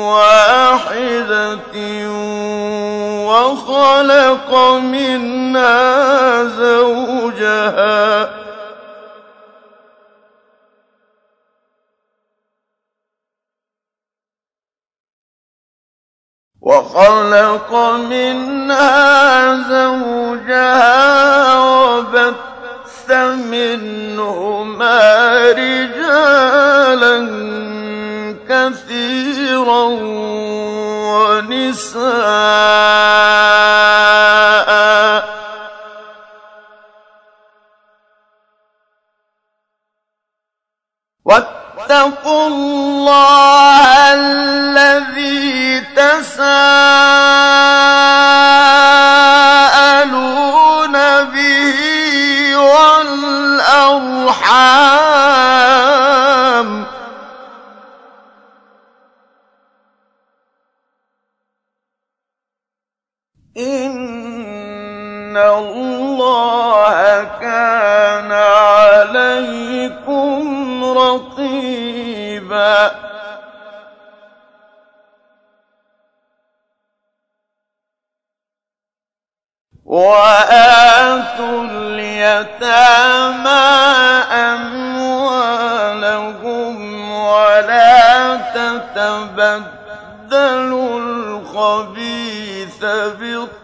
واحدة وخلق منها زوجها وخلق منها زوجها وبث منهما رجالا كثيرا ونساء. واتقوا الله الذي تساءلون به والأرحام. ان الله كان عليكم رقيبا واتوا اليتامى اموالهم ولا تتبدلوا الخبيث بالطيب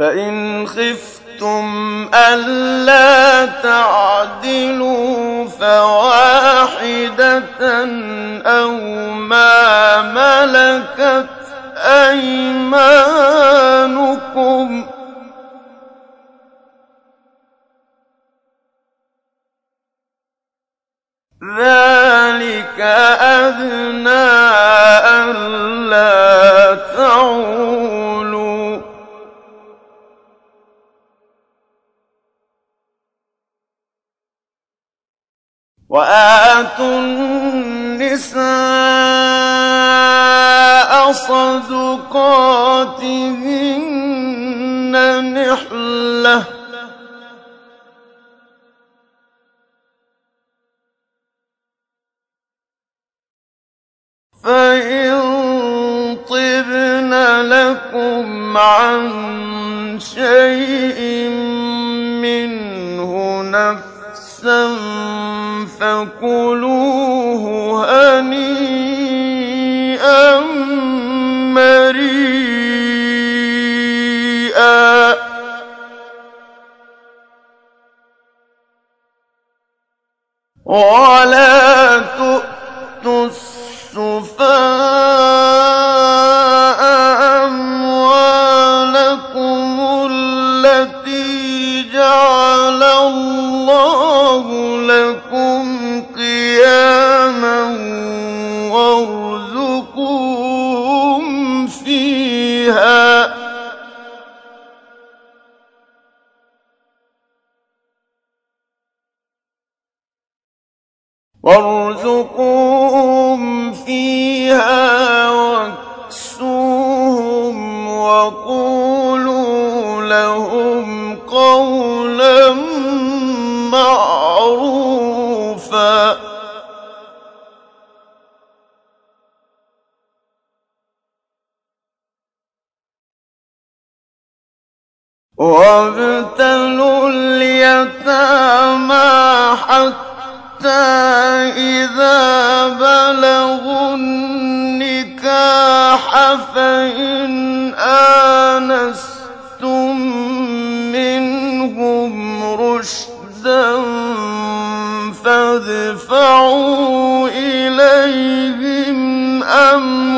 فإن خفتم ألا تعدلوا فواحدة أو ما ملكت أيمانكم ذلك أدنى ألا تعولوا وآتوا النساء صدقاتهن نحلةً. فإن طبن لكم عن شيء منه نفسا فكلوه هنيئا مريئا ولا وارزقوهم فادفعوا إليهم أموالهم.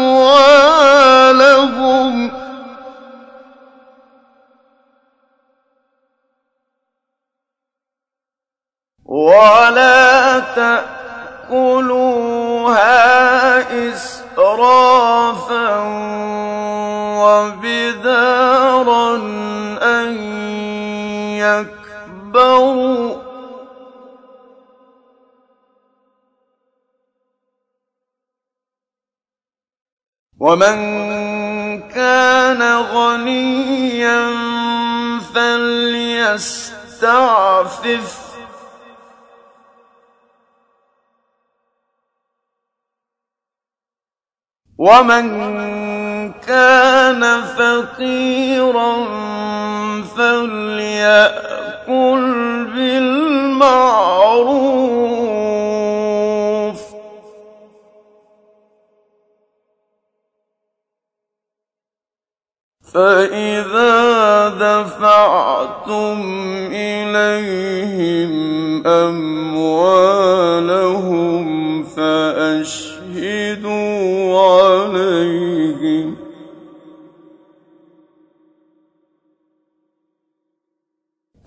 ولا تأكلوها إسرافا أن يكبروا. ومن كان غنيا فليستعفف. ومن كان فقيرا فليأكل بالمعروف. فإذا دفعتم إليهم أموالهم فأشهدوا عليهم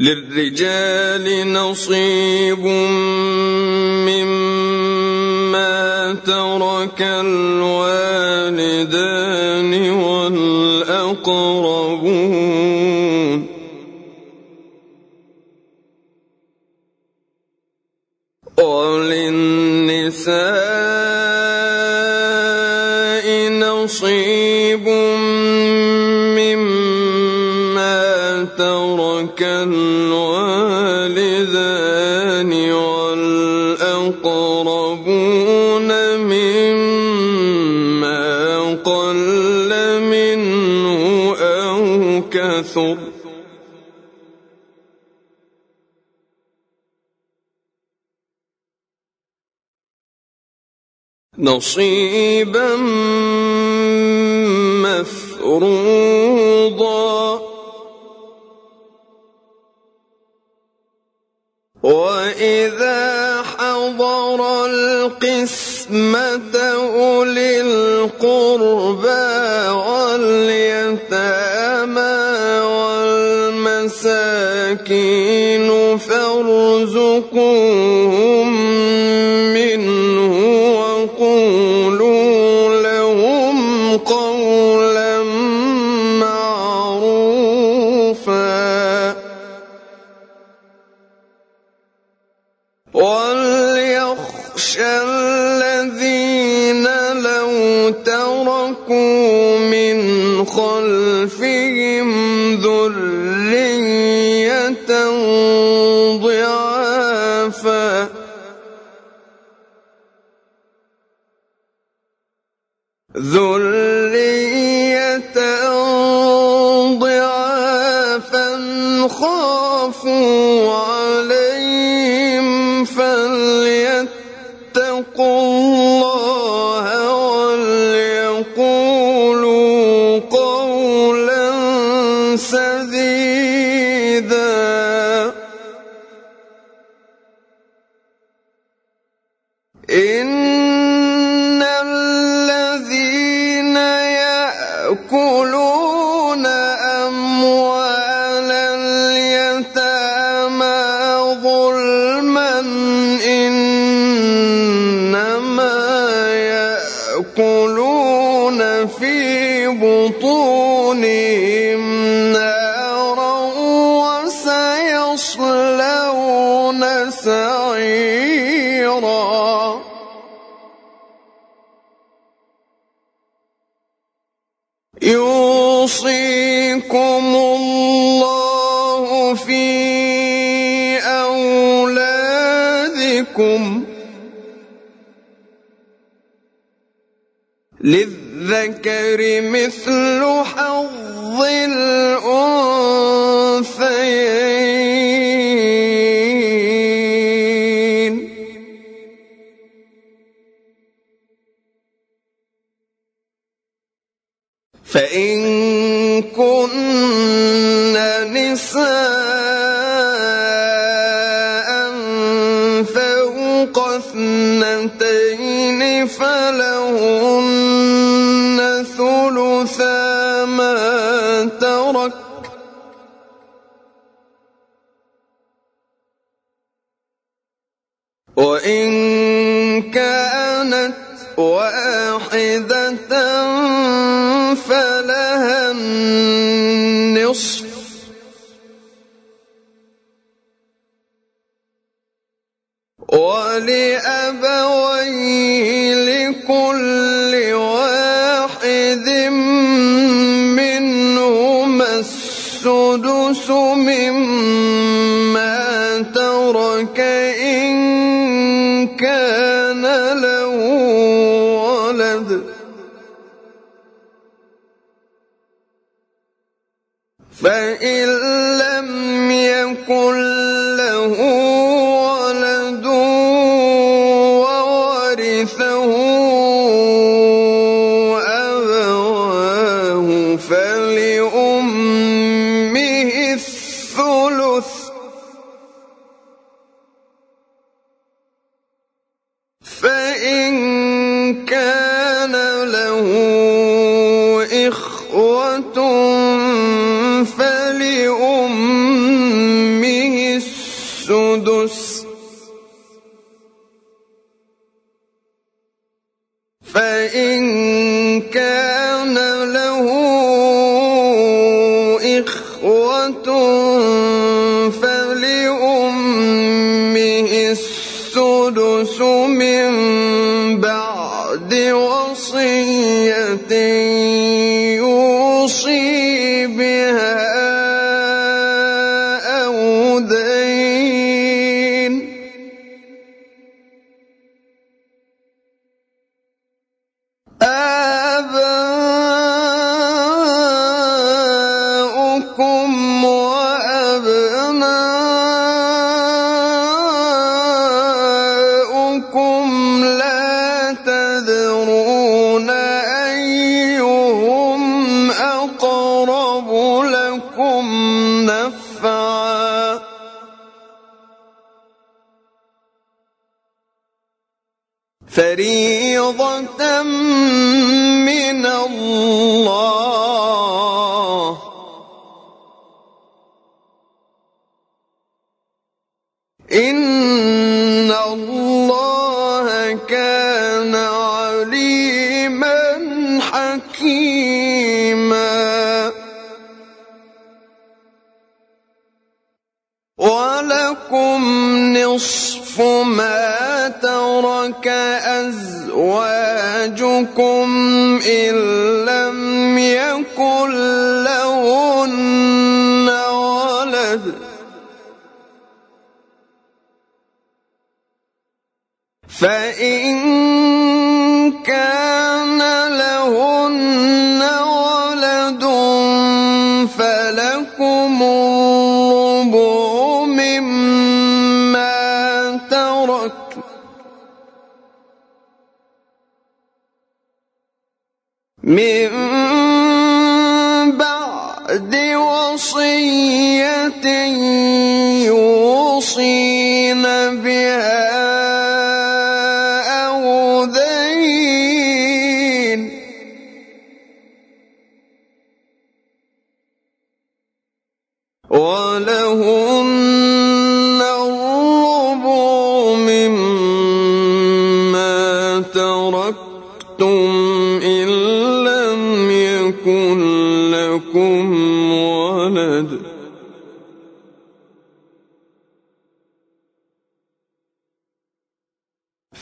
للرجال نصيب مما ترك الوالدان والأقربون كثر نصيبا يَعْلَمُونَ يَعْلَمُونَ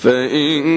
فإن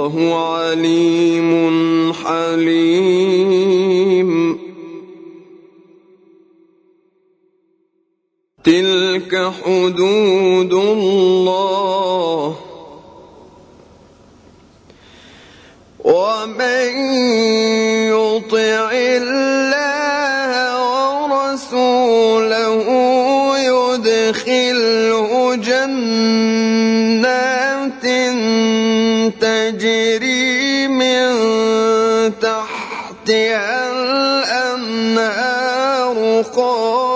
والله عليم حليم. تلك حدود الله. قال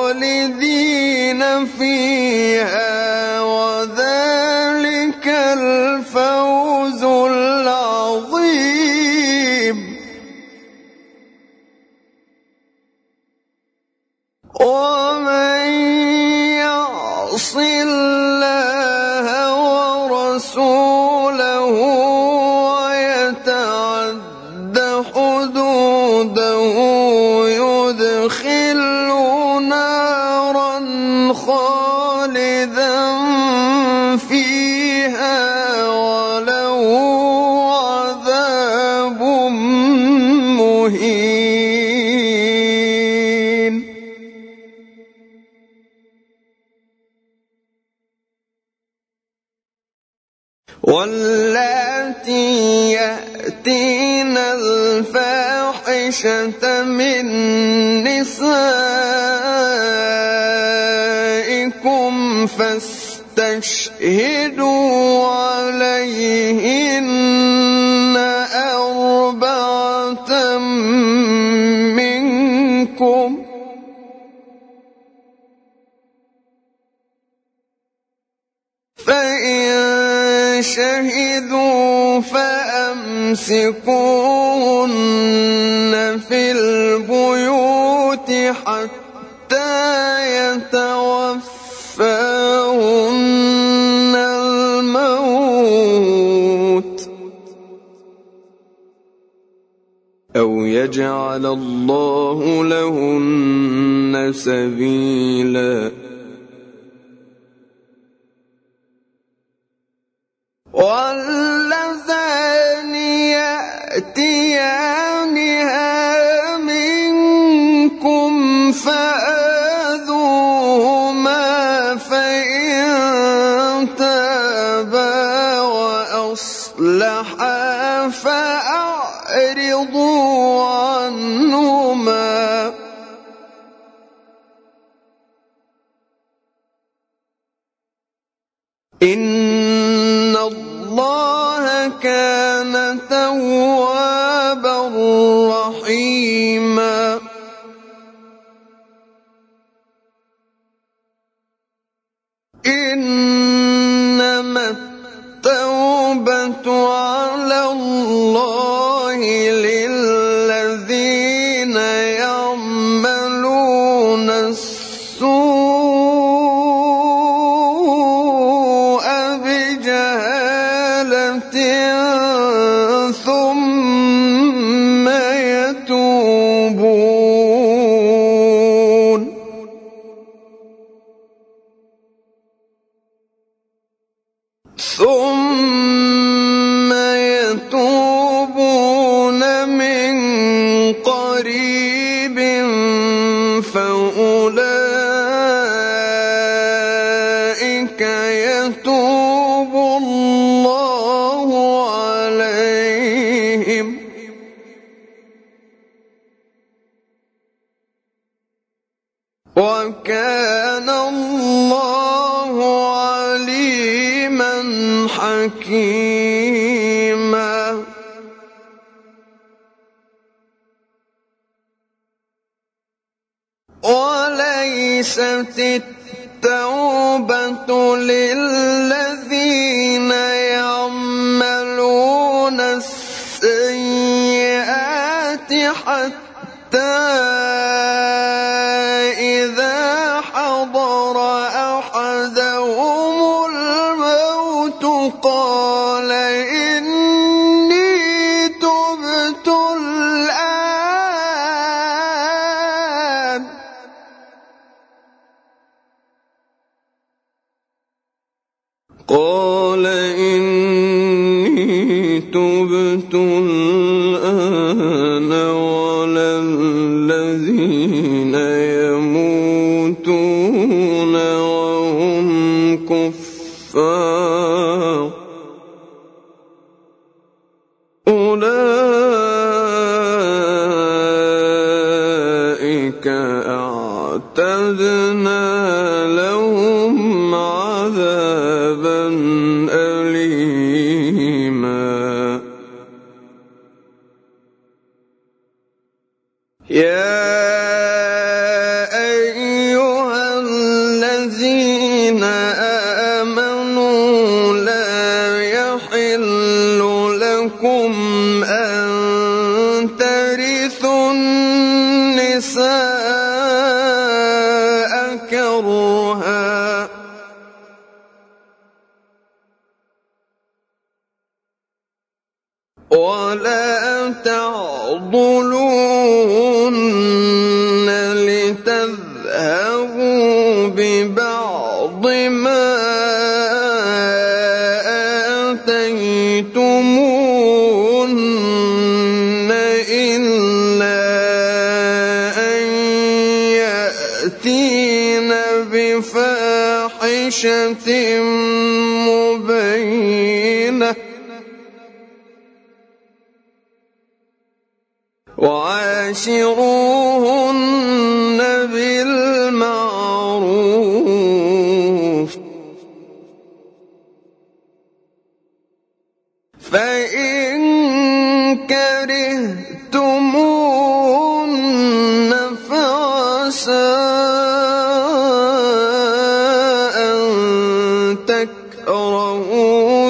عائشة من يمسكون في البيوت حتى يتوفاهن الموت أو يجعل الله لهن سبيلاً सकते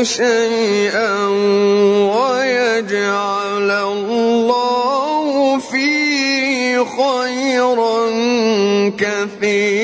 شيئا ويجعل الله فيه خيرا كثيرا.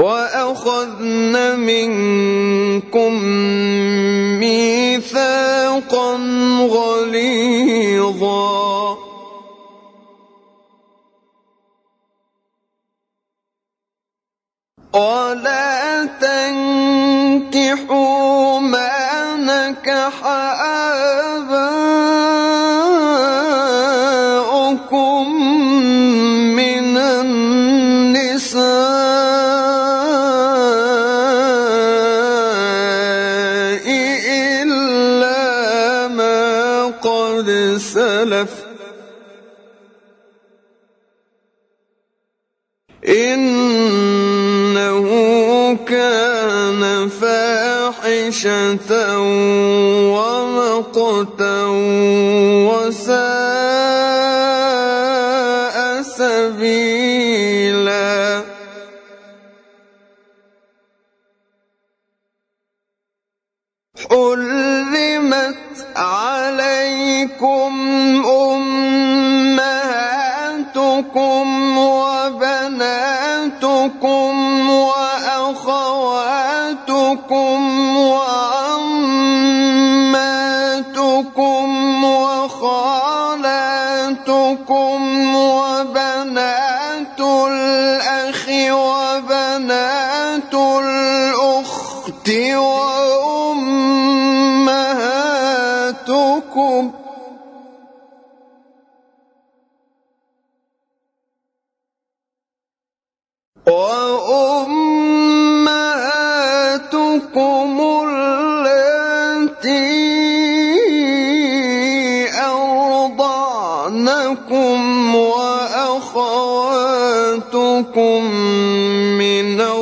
وأخذن منكم ميثاقا غليظا. ولا تنكحوا ما نكح آباؤكم. ومقتا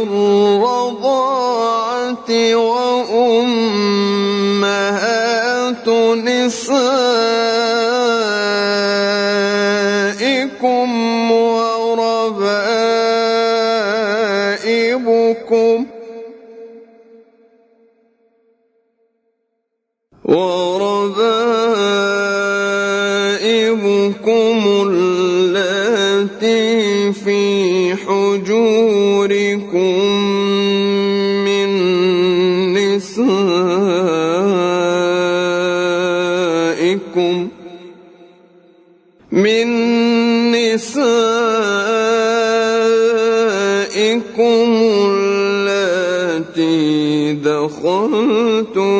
الرضاعة وأمهات نسائكم من نسائكم التي دخلتم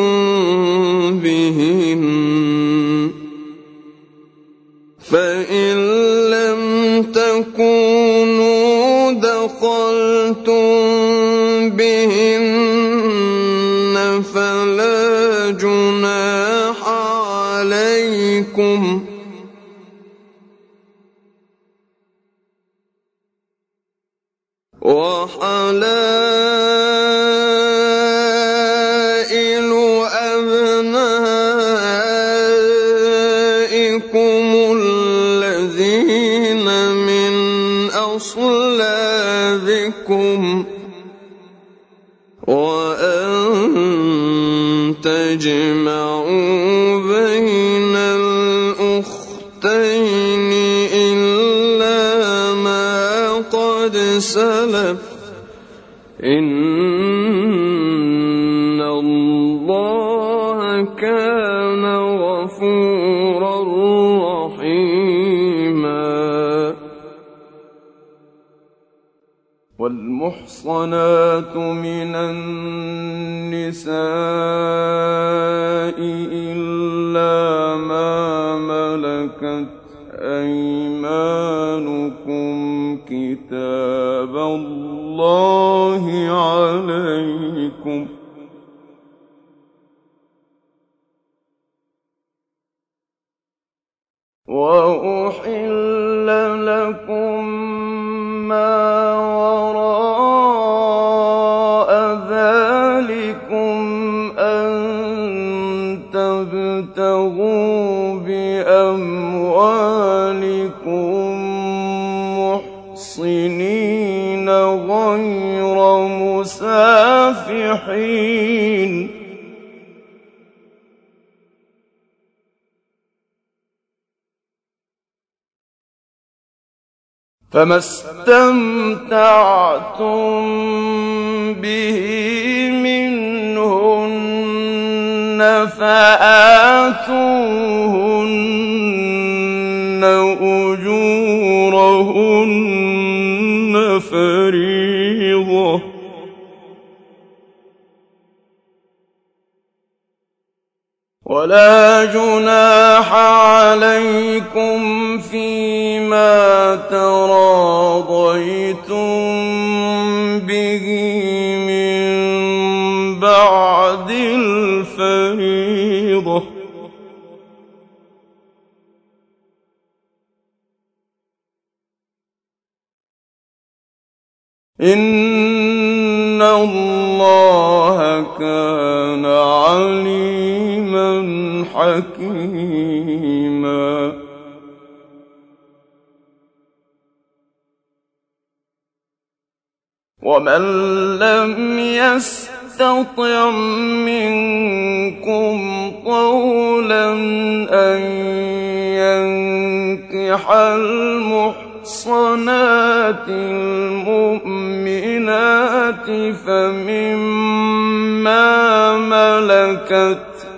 بهن. فإن لم تكونوا دخلتم بهن فلا جناح عليكم تجمعوا بين الأختين إلا ما قد سلف. إن الله كان غفورا رحيما. والمحصنات من النساء كتاب الله عليكم مُسَافِحِينَ ۚ فَمَا اسْتَمْتَعْتُم بِهِ مِنْهُنَّ فَآتُوهُنَّ وَلَا جُنَاحَ عَلَيْكُمْ فِيمَا تَرَاضَيْتُم بِهِ مِن بَعْدِ الْفَرِيضَةِ ۚ. إِنَّ اللَّهَ كَانَ عَلِيمًا حَكِيمًا. وَمَن لَّمْ يَسْتَطِعْ مِنكُمْ طَوْلًا أَن يَنكِحَ الْمُحْصَنَاتِ الْمُؤْمِنَاتِ فَمِمَّا مَلَكَتْ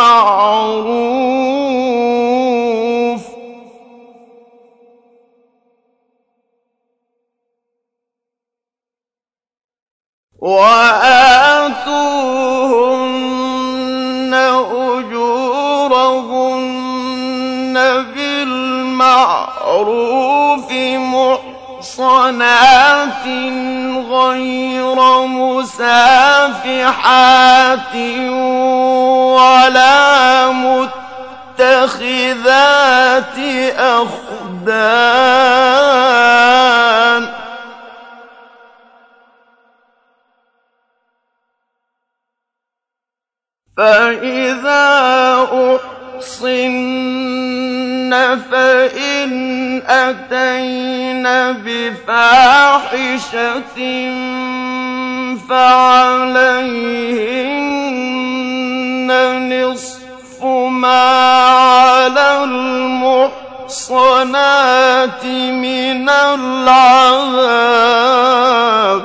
بِالْمَعْرُوفِ ۚ وَآتُوهُنَّ أُجُورَهُنَّ بِالْمَعْرُوفِ. مُحْصَنَاتٍ غَيْرَ مُسَافِحَاتٍ وَلَا مُتَّخِذَاتِ أَخْدَانٍ ۚ. فَإِذَا أُحْصِنَّ فَإِنْ أَتَيْنَ بِفَاحِشَةٍ فَعَلَيْهِنَّ نِصْفُ مَا عَلَى الْمُحْصَنَاتِ مِنَ الْعَذَابِ ۚ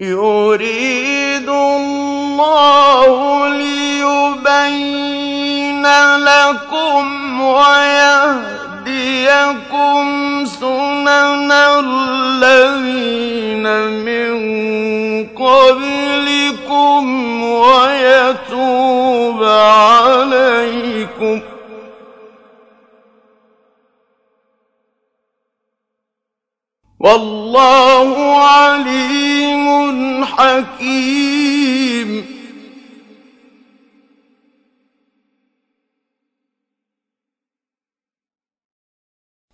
يُرِيدُ اللَّهُ لِيُبَيِّنَ لَكُمْ وَيَهْدِيَكُمْ سُنَنَ الَّذِينَ مِن قَبْلِكُمْ وَيَتُوبَ عَلَيْكُمْ ۗ والله عليم حكيم.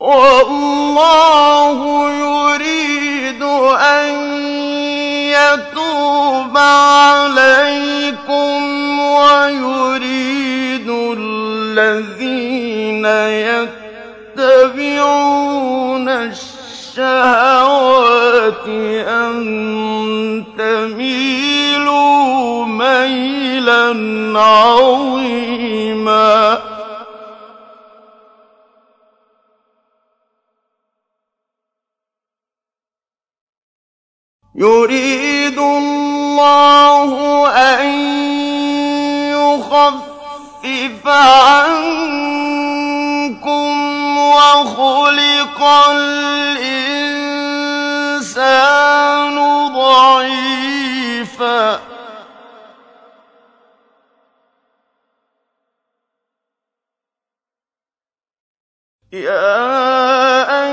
والله يريد أن يتوب عليكم ويريد الذين يتبعون الشهوات أن تميلوا ميلا عظيما. يريد الله أن يخفف عنكم وخلق الإنسان ضعيفا. يا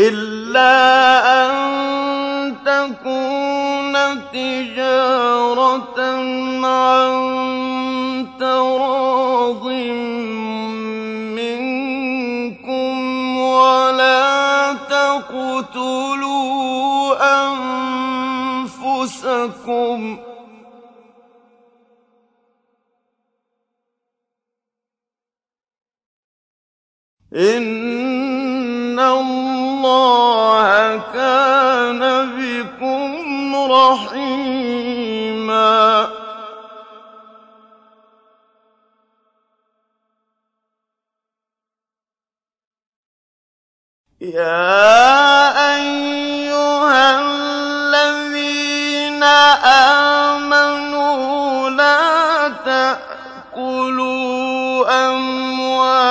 إِلَّا أَن تَكُونَ تِجَارَةً عَن تَرَاضٍ مِّنكُمْ وَلَا تَقْتُلُوا أَنفُسَكُمْ ۚ إِنَّ اللَّهَ كَانَ بِكُمْ رَحِيمًا. يَا أَيُّهَا الَّذِينَ آمَنُوا لَا تَأْكُلُوا أَمْوَالَكُم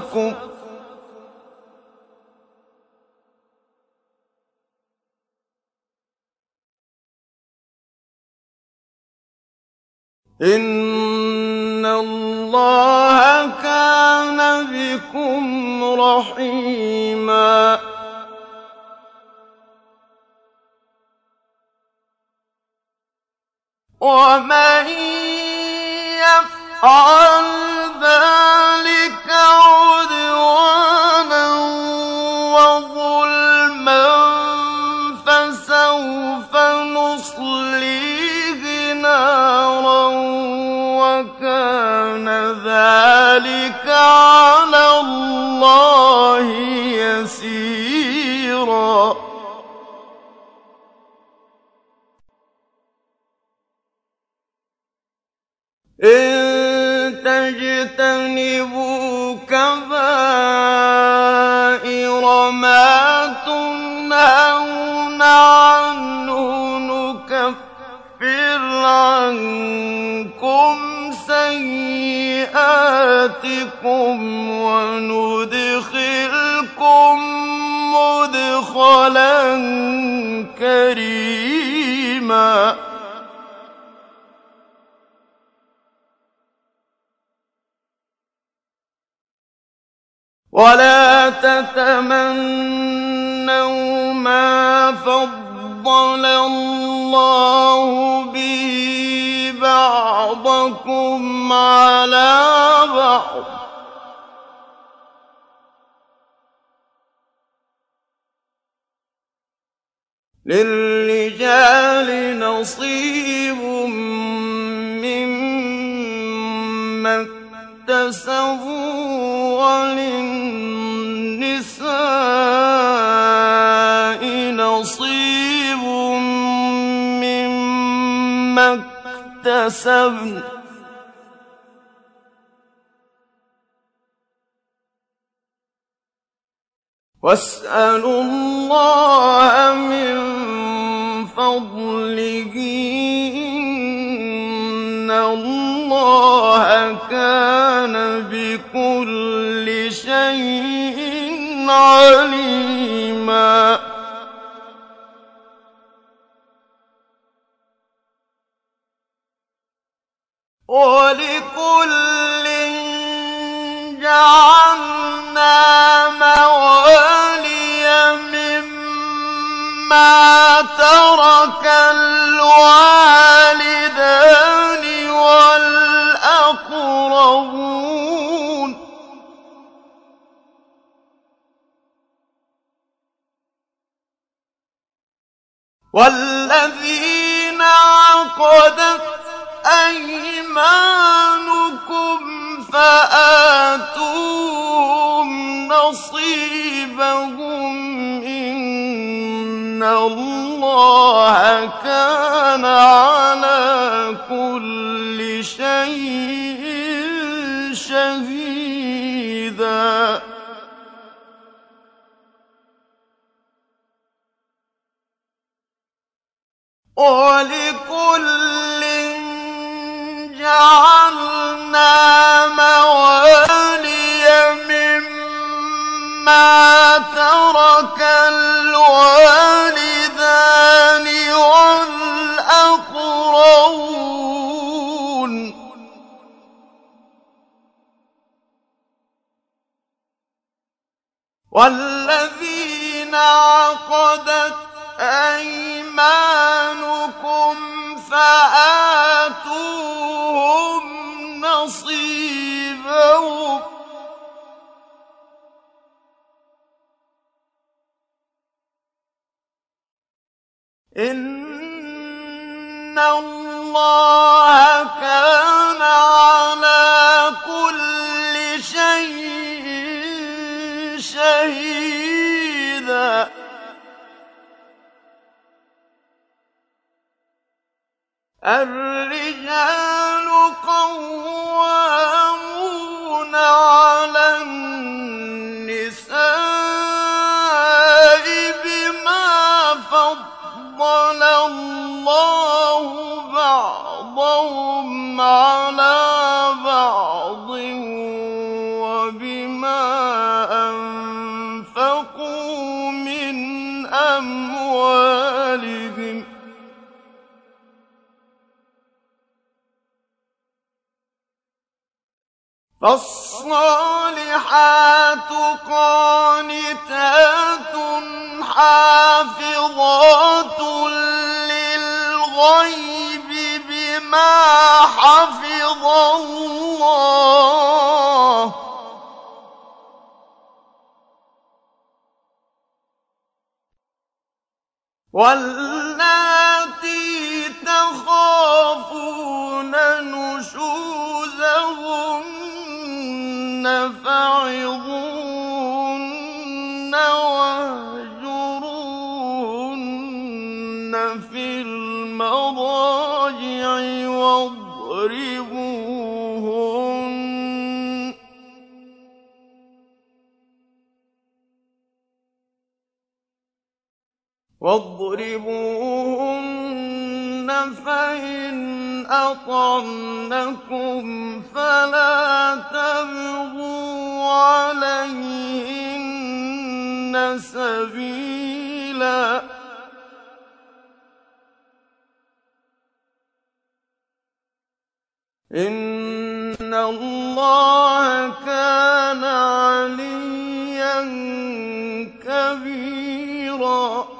أَنفُسَكُمْ ۚ إِنَّ اللَّهَ كَانَ بِكُمْ رَحِيمًا وَمَن يَفْعَلْ ذَٰلِكَ عُدْوَانًا وَظُلْمًا فَسَوْفَ نُصْلِيهِ نَارًا وَكَانَ ذَٰلِكَ عَلَى اللَّهِ يَسِيرًا. سَيِّئَاتِكُمْ وَنُدْخِلْكُم مُّدْخَلًا كَرِيمًا وَلَا تَتَمَنَّوْا مَا فَضَّلَ اللَّهُ بِهِ بَعْضَكُمْ عَلَىٰ بَعْضٍ ۚ. لِّلرِّجَالِ نَصِيبٌ مِّمَّا اكْتَسَبُوا وَلِلنِّسَاءِ اكْتَسَبْنَ ۚ وَاسْأَلُوا اللَّهَ مِن فَضْلِهِ ۗ إِنَّ اللَّهَ كَانَ بِكُلِّ شَيْءٍ عَلِيمًا. وَلِكُلٍّ جَعَلْنَا مَوَالِيَ مِمَّا تَرَكَ الْوَالِدَانِ وَالْأَقْرَبُونَ ۚ. وَالَّذِينَ عَقَدَتْ أَيْمَانُكُمْ فَآتُوهُمْ نَصِيبَهُمْ ۖ إِنَّ اللَّهَ كَانَ عَلَىٰ كُلِّ شَيْءٍ شَهِيدًا. وَلِكُلٍّ جَعَلْنَا مَوَالِيَ مِمَّا تَرَكَ الْوَالِدَانِ وَالْأَقْرَبُونَ ۚ. وَالَّذِينَ عَقَدَتْ أَيْمَانُكُمْ فَآتُوهُمْ نَصِيبَهُمْ ۖ. إِنَّ اللَّهَ كَانَ الرِّجَالُ قَوَّامُونَ عَلَى فَالصَّالِحَاتُ قَانِتَاتٌ حَافِظَاتٌ لِّلْغَيْبِ بِمَا حَفِظَ اللَّهُ ۚ. وَاللَّاتِي تَخَافُونَ نُشُوزَهُنَّ فِي الْمَضَاجِعِ وَاضْرِبُوهُنَّ ۖ فَإِنْ أَطَعْنَكُمْ فَلَا تَبْغُوا عَلَيْهِنَّ سَبِيلًا ۗ. إِنَّ اللَّهَ كَانَ عَلِيًّا كَبِيرًا.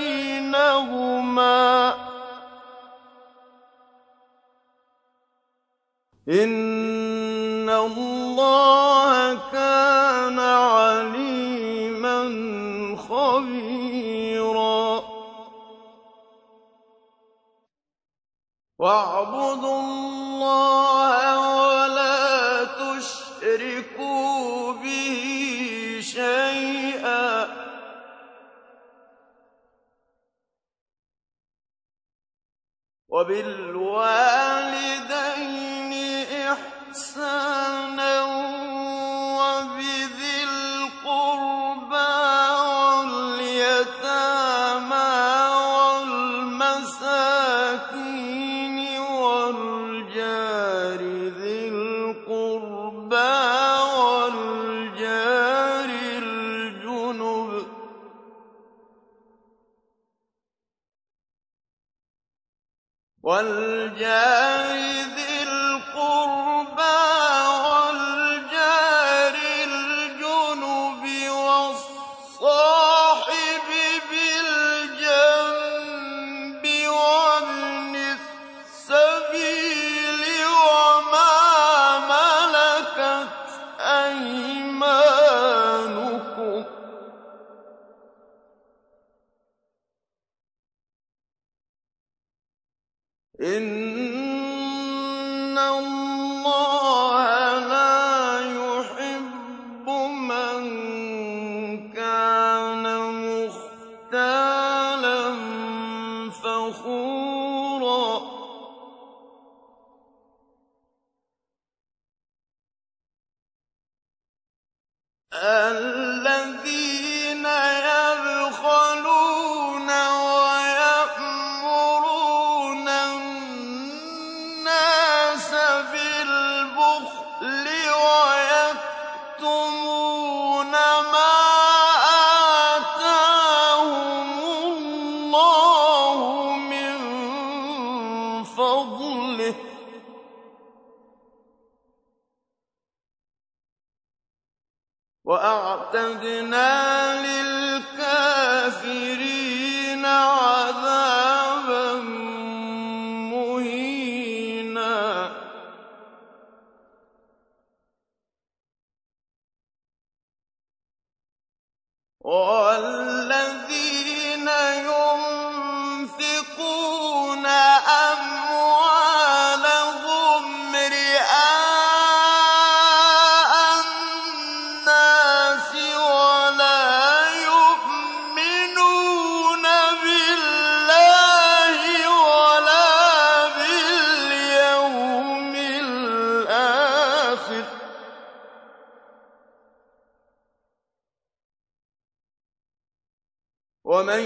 ما إن الله كان عليما خبيرا. واعبدوا الله وبالوالدين إحسانا ومن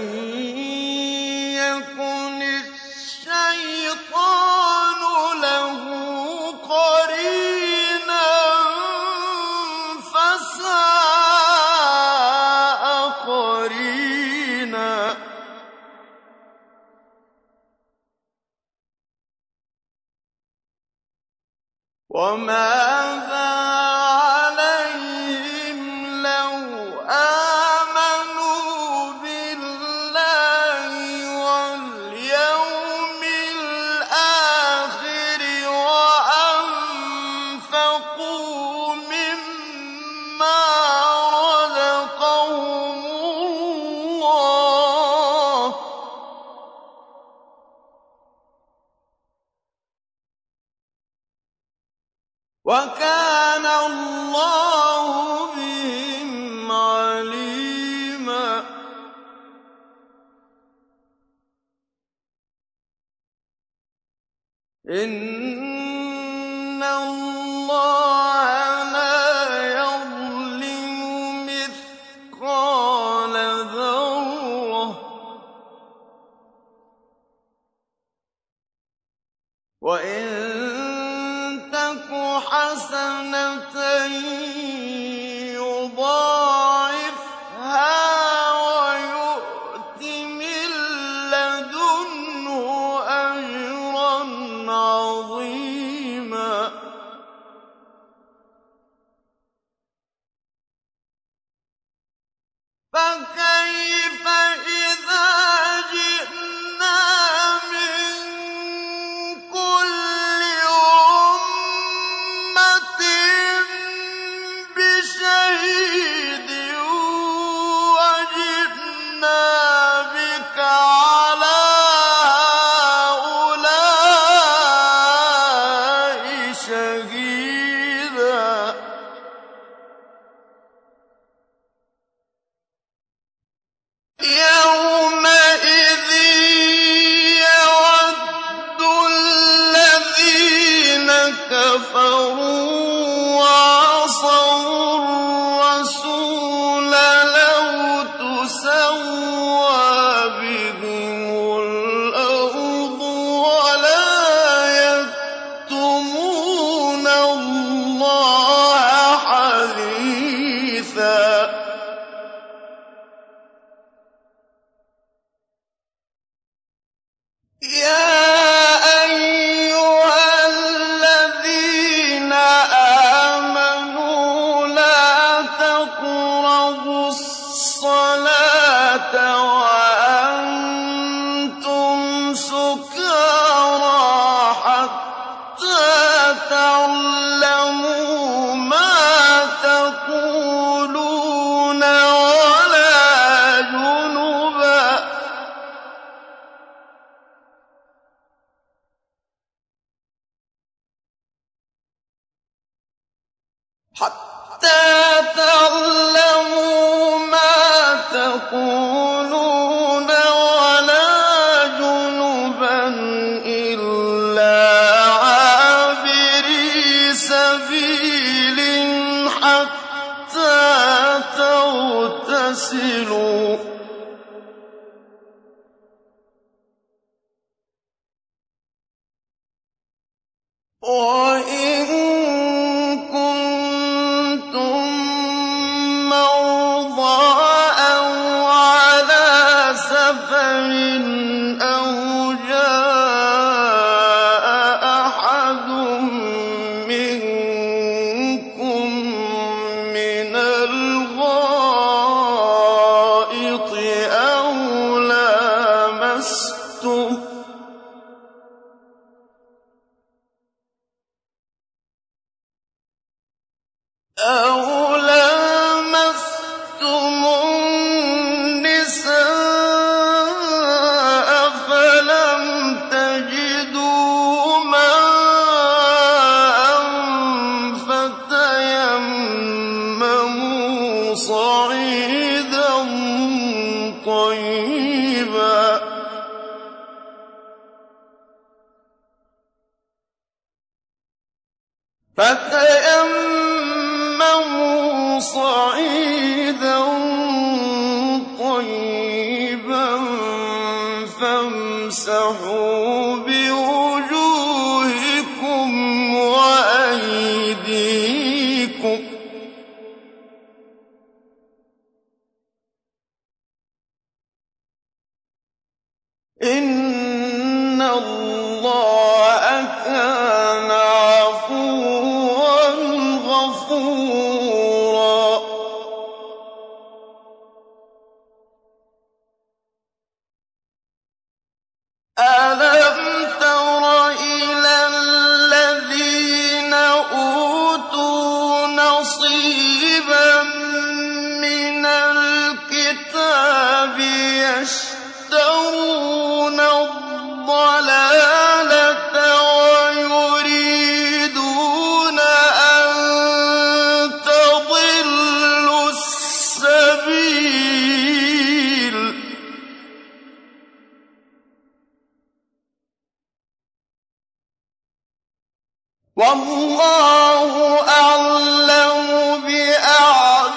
وَاللَّهُ أَعْلَمُ بِأَعْدَائِكُمْ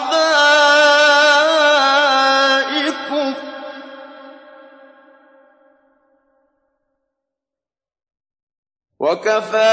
ۚ. وَكَفَىٰ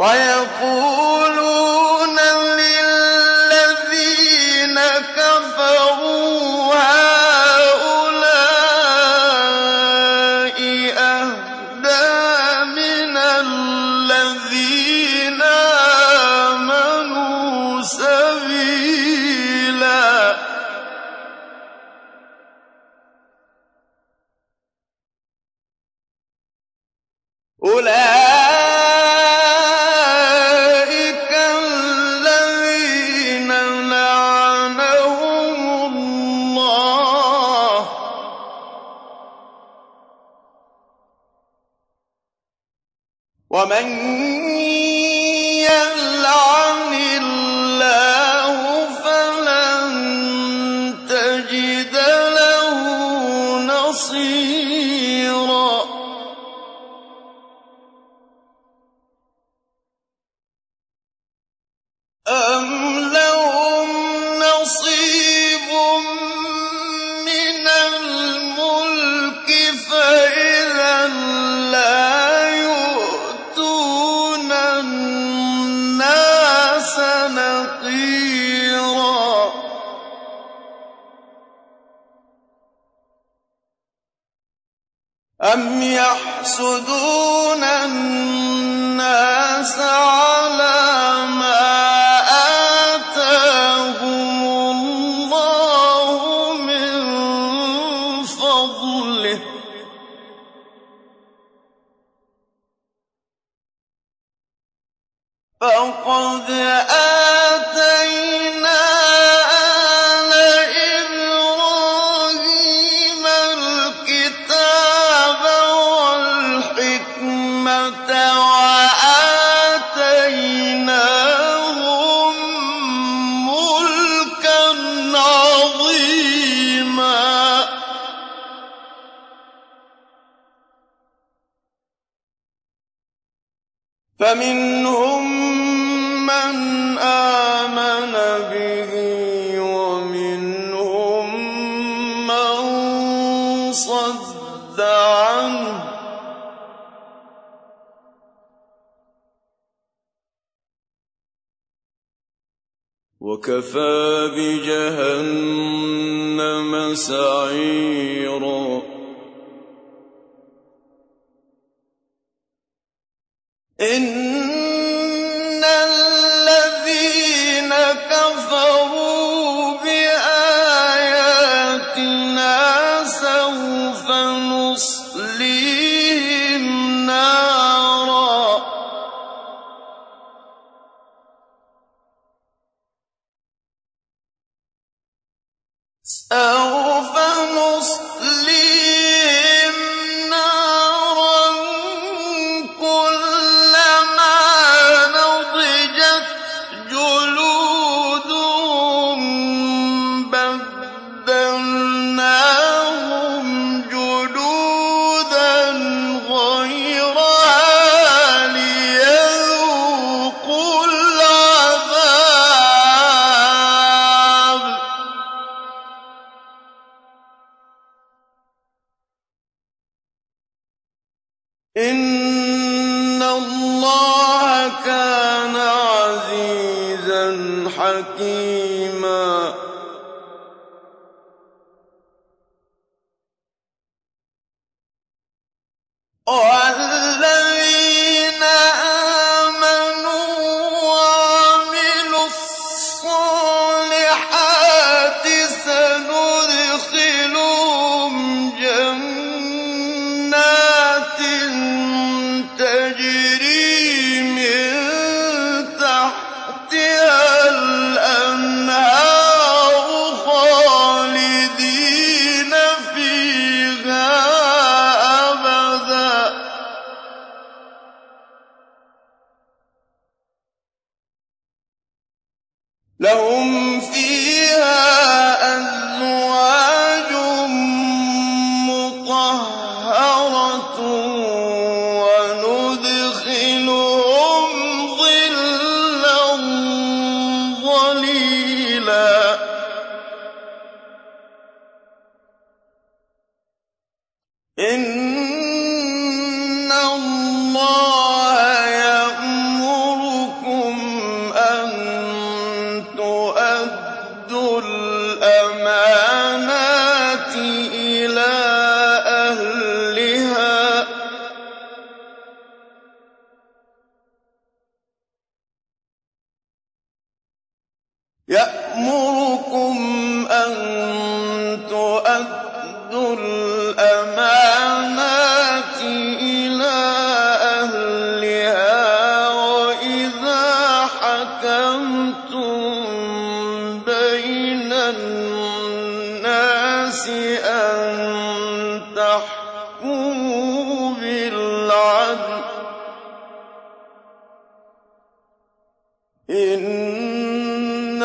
waayo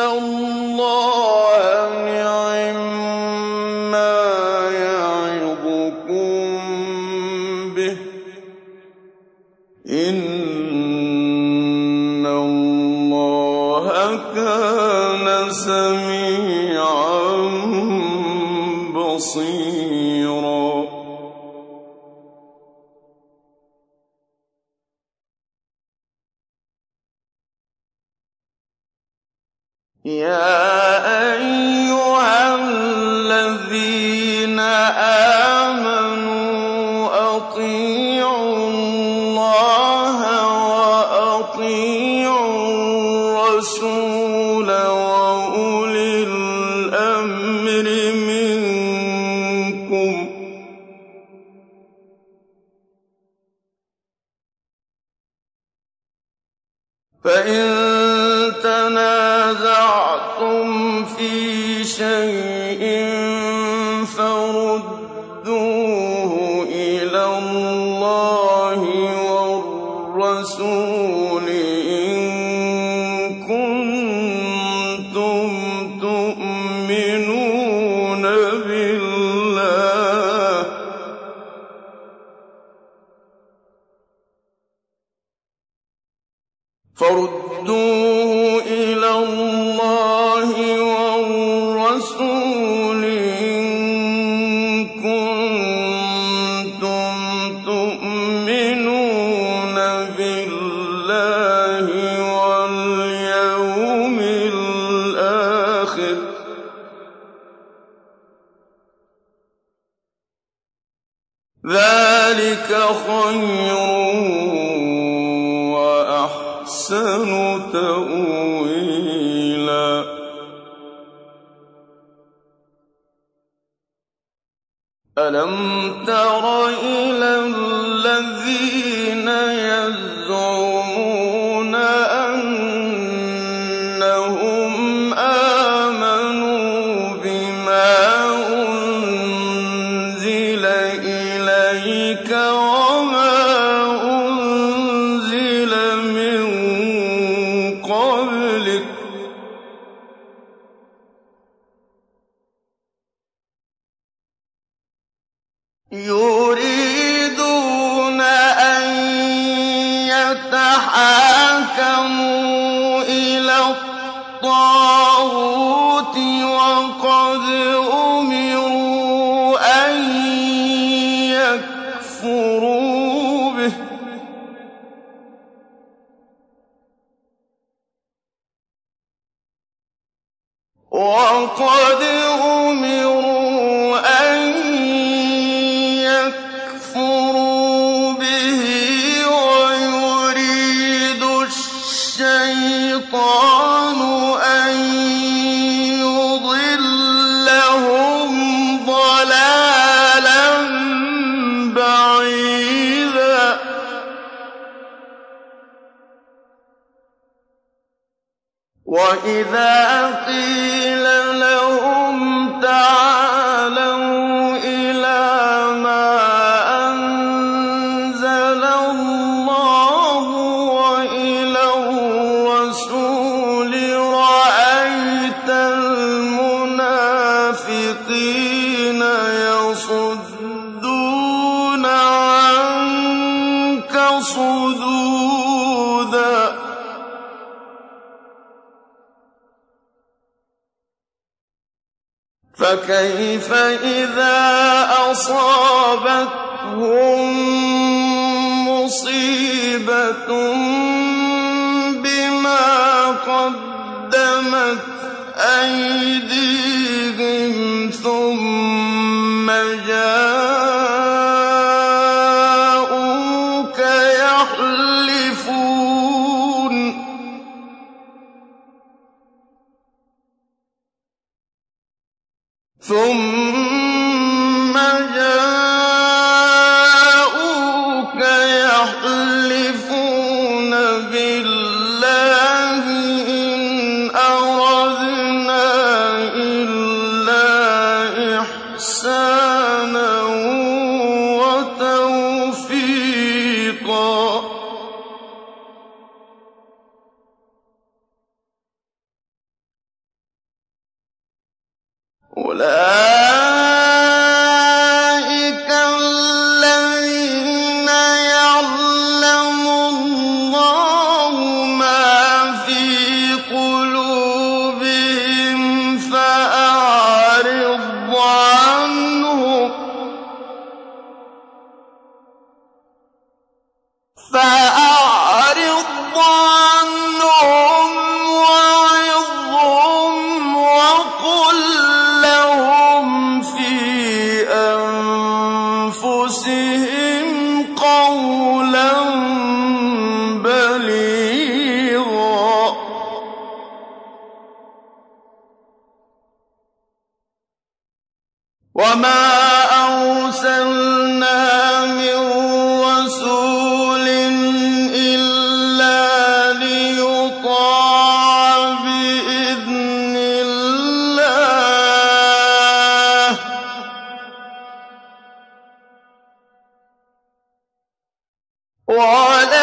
اللَّهَ وَلَوْ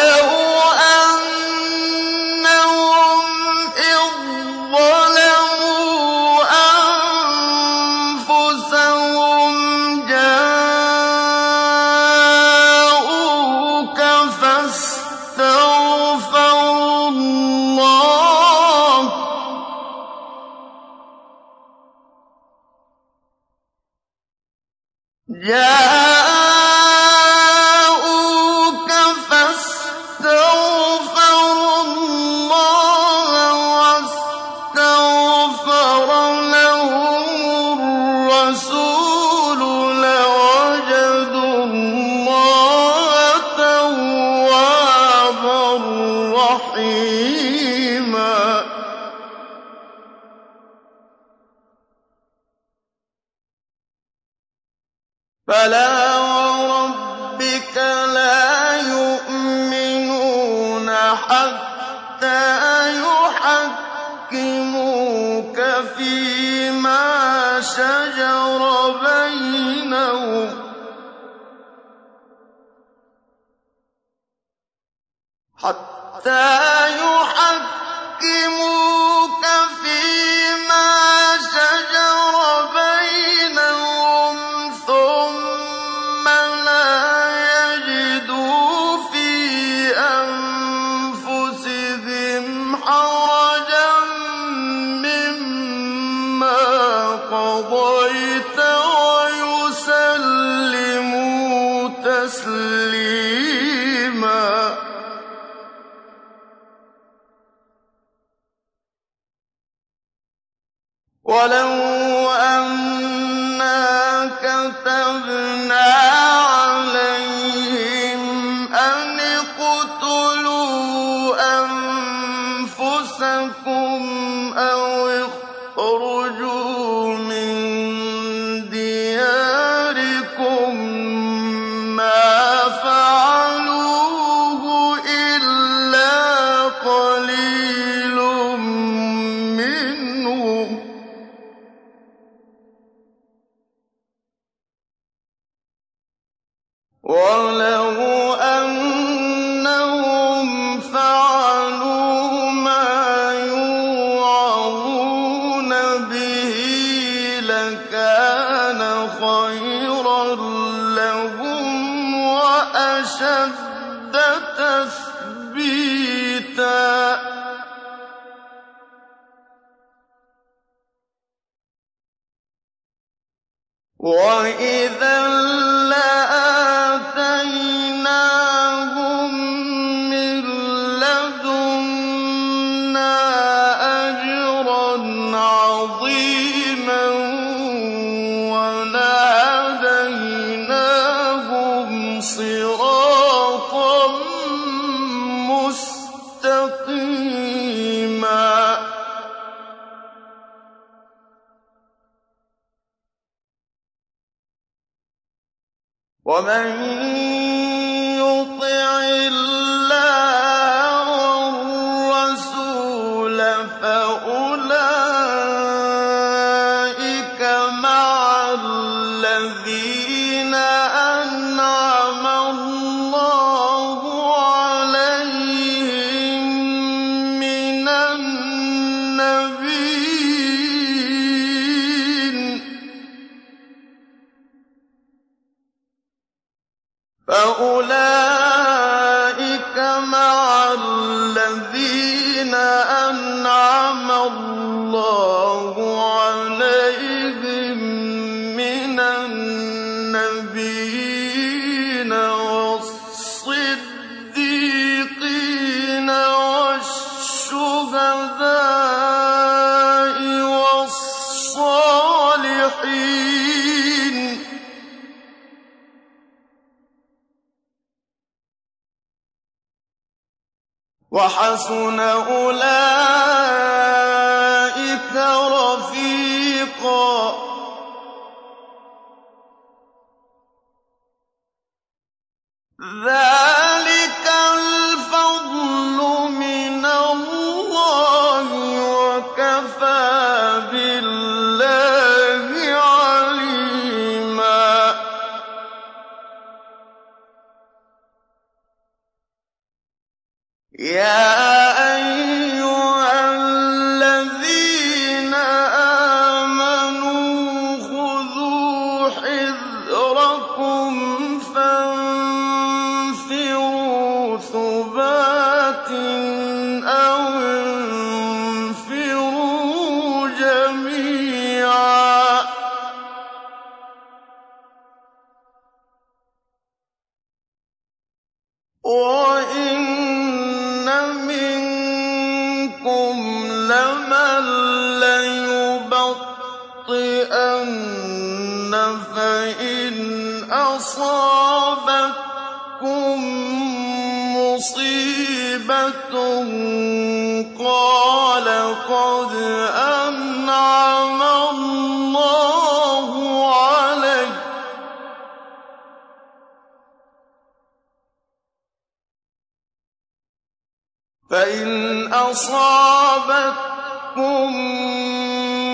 تُصِبْهُمْ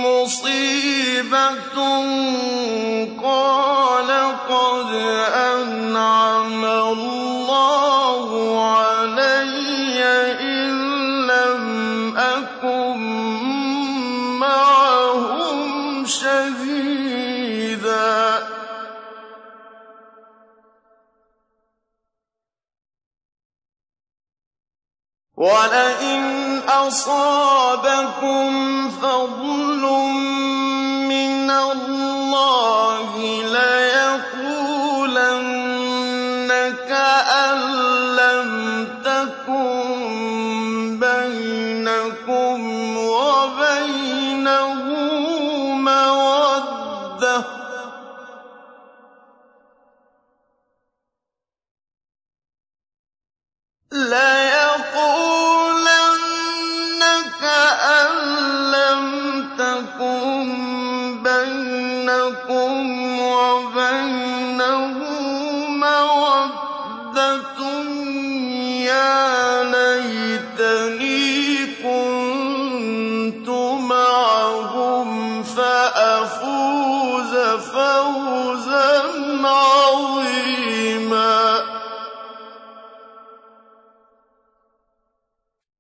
مُّصِيبَةٌ قَالَ قَدْ أَنْعَمَ اللَّهُ عَلَيَّ إِذْ لَمْ أَكُن مَّعَهُمْ شَهِيدًا. وَلَئِن أَصَابَكُمْ فَضْلٌ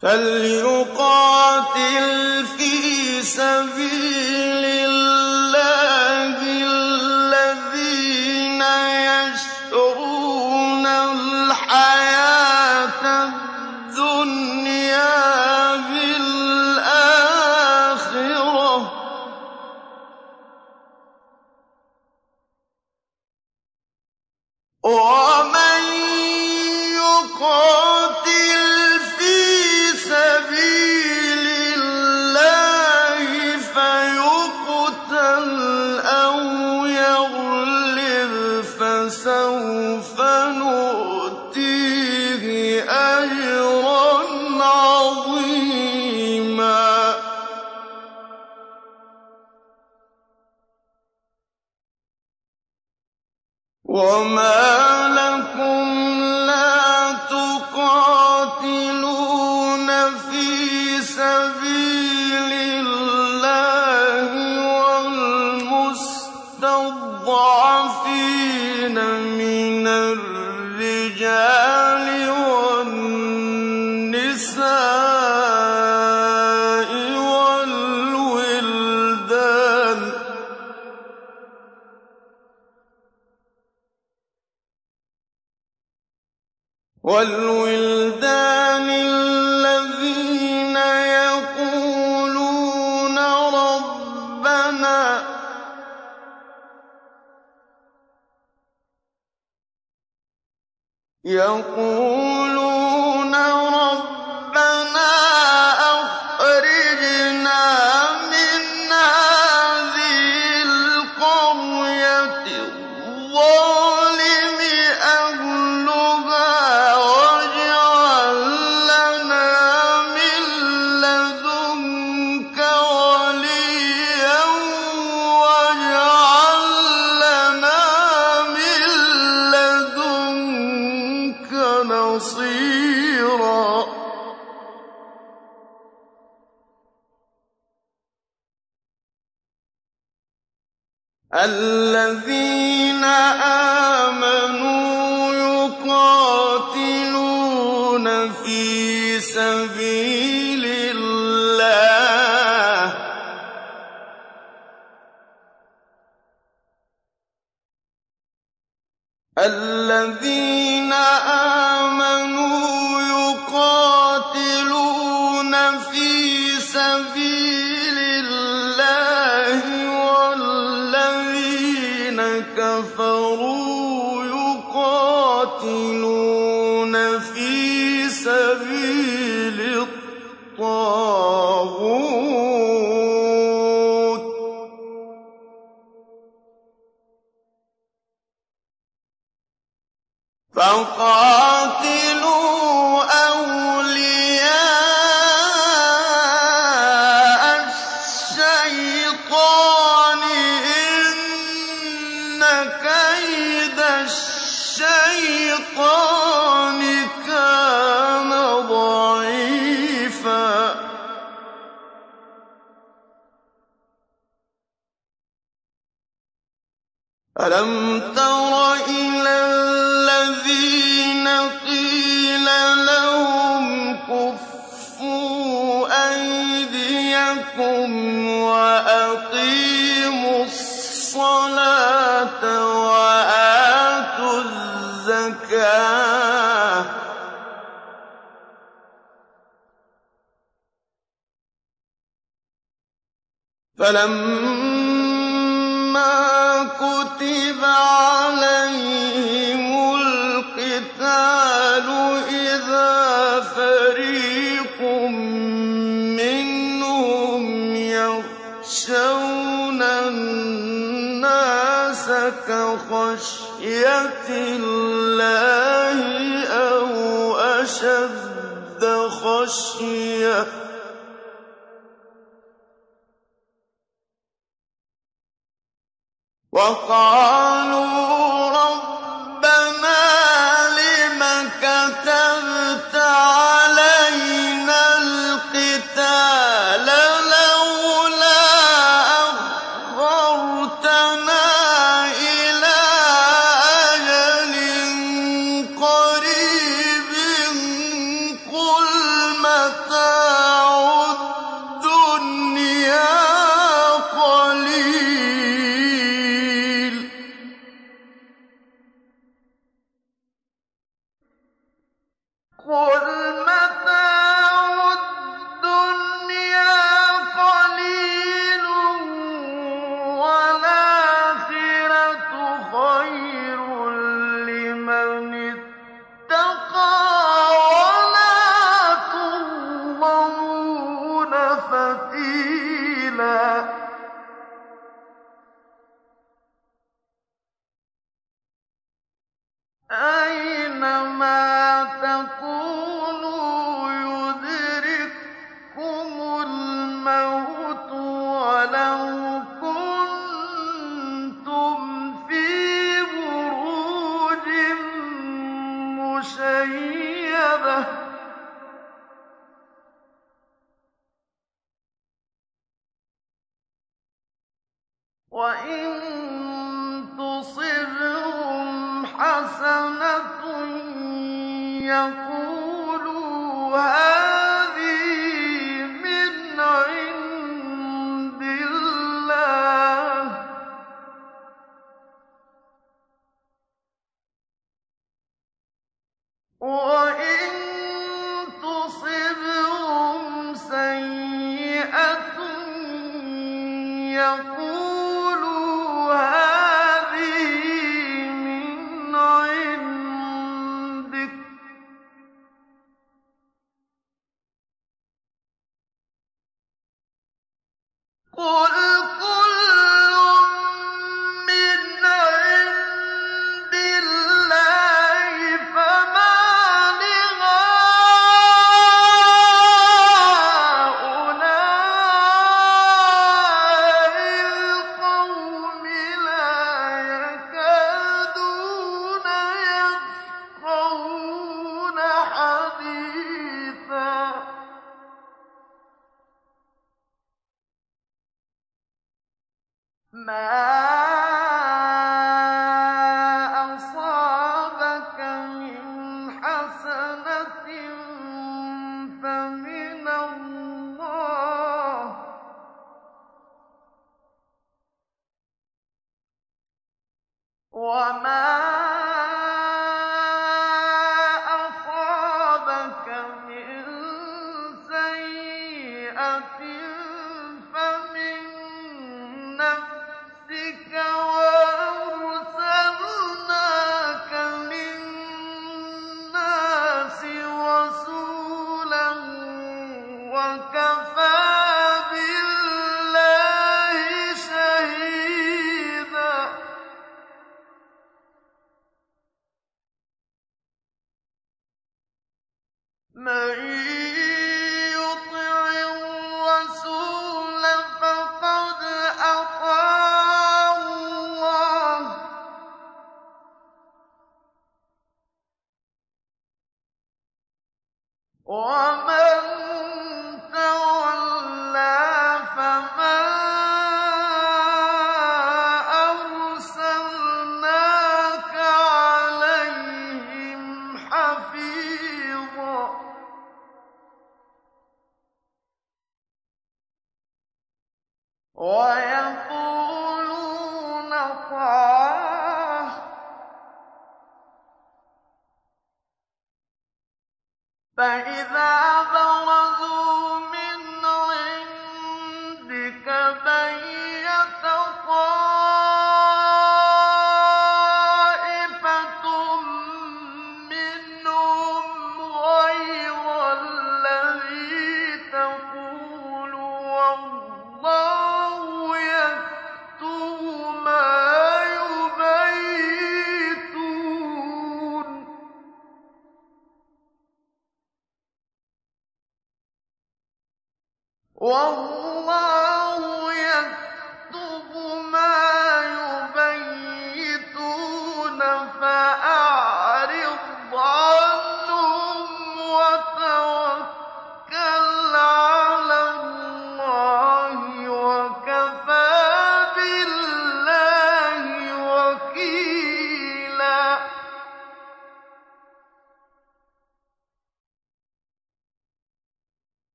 فلينفق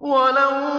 وَلَوْ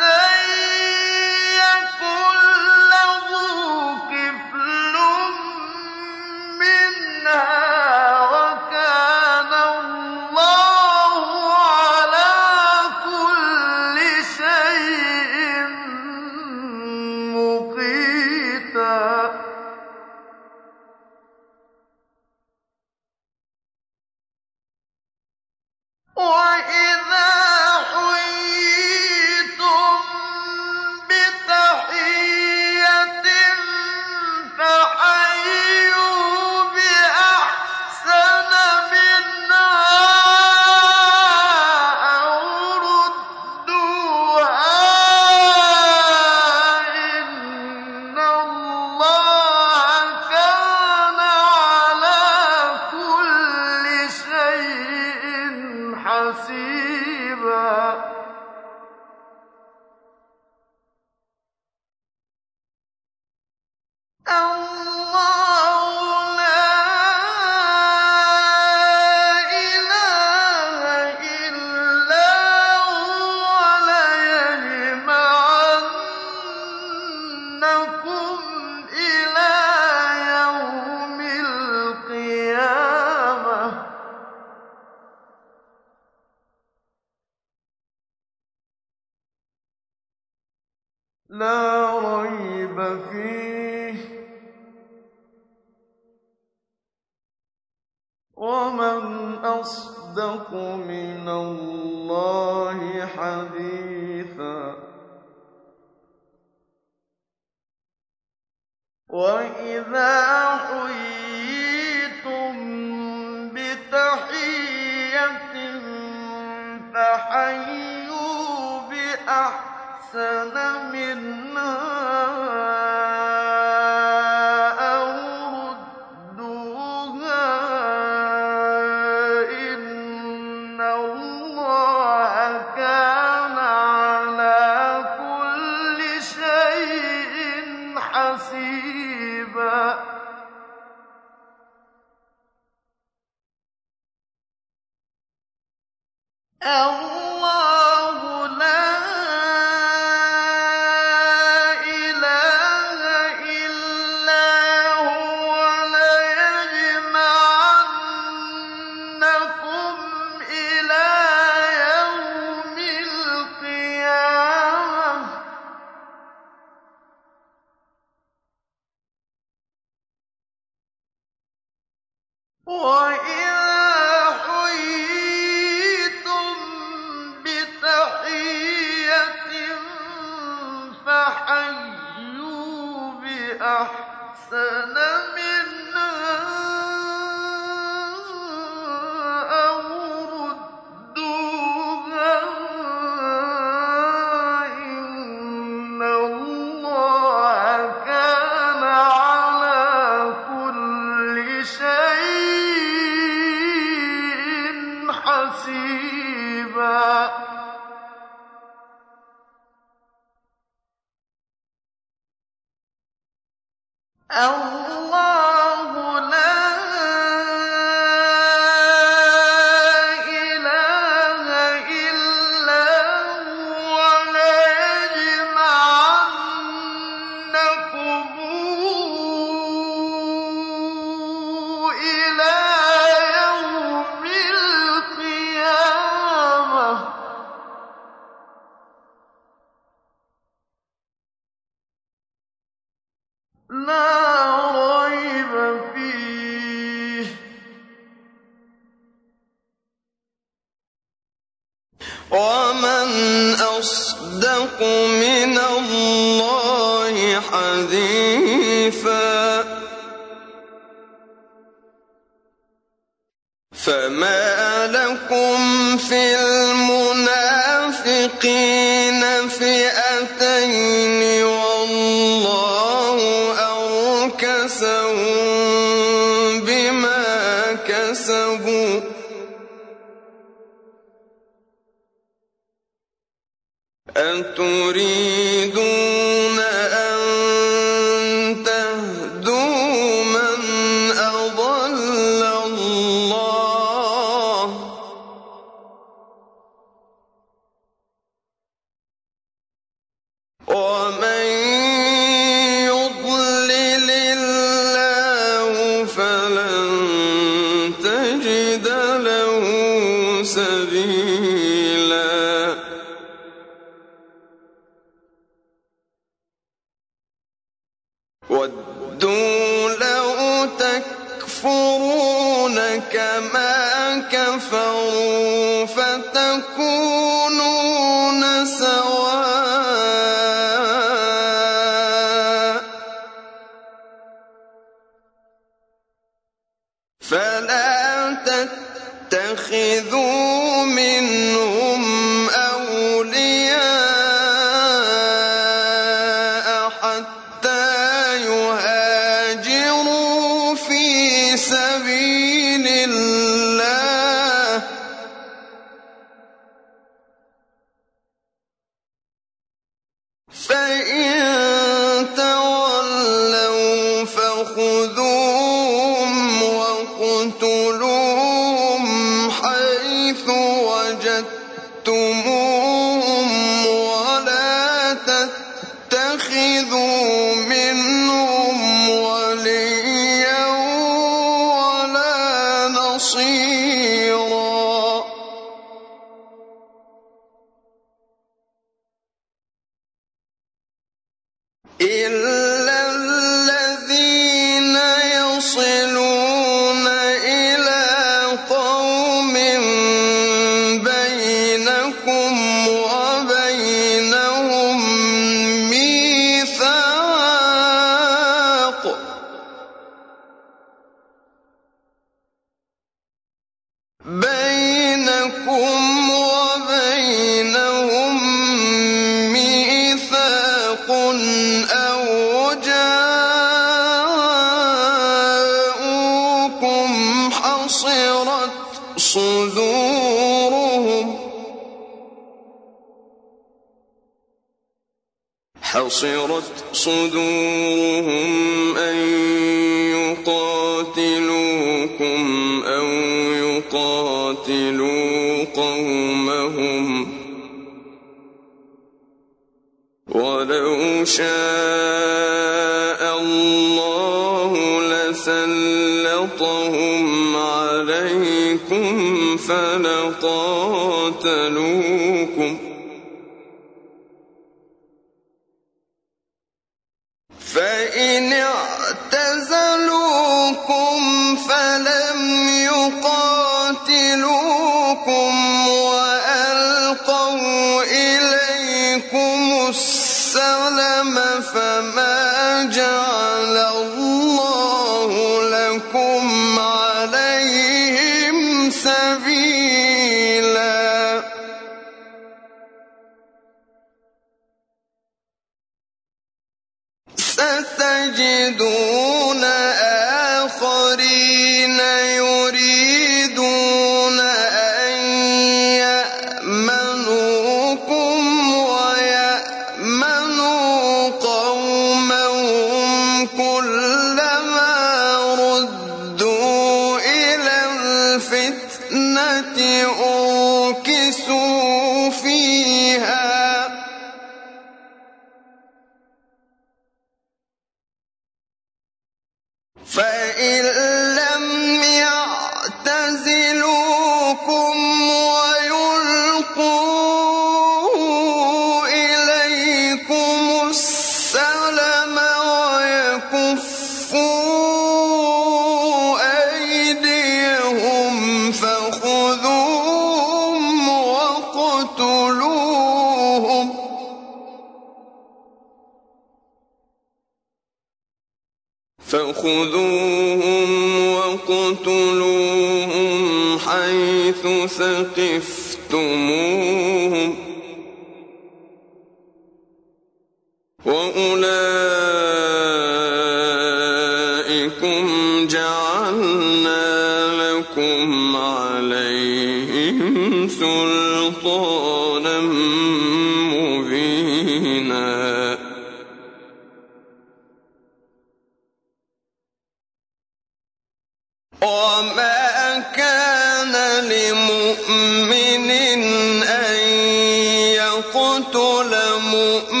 يقتل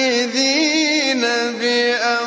المجاهدين بأموالهم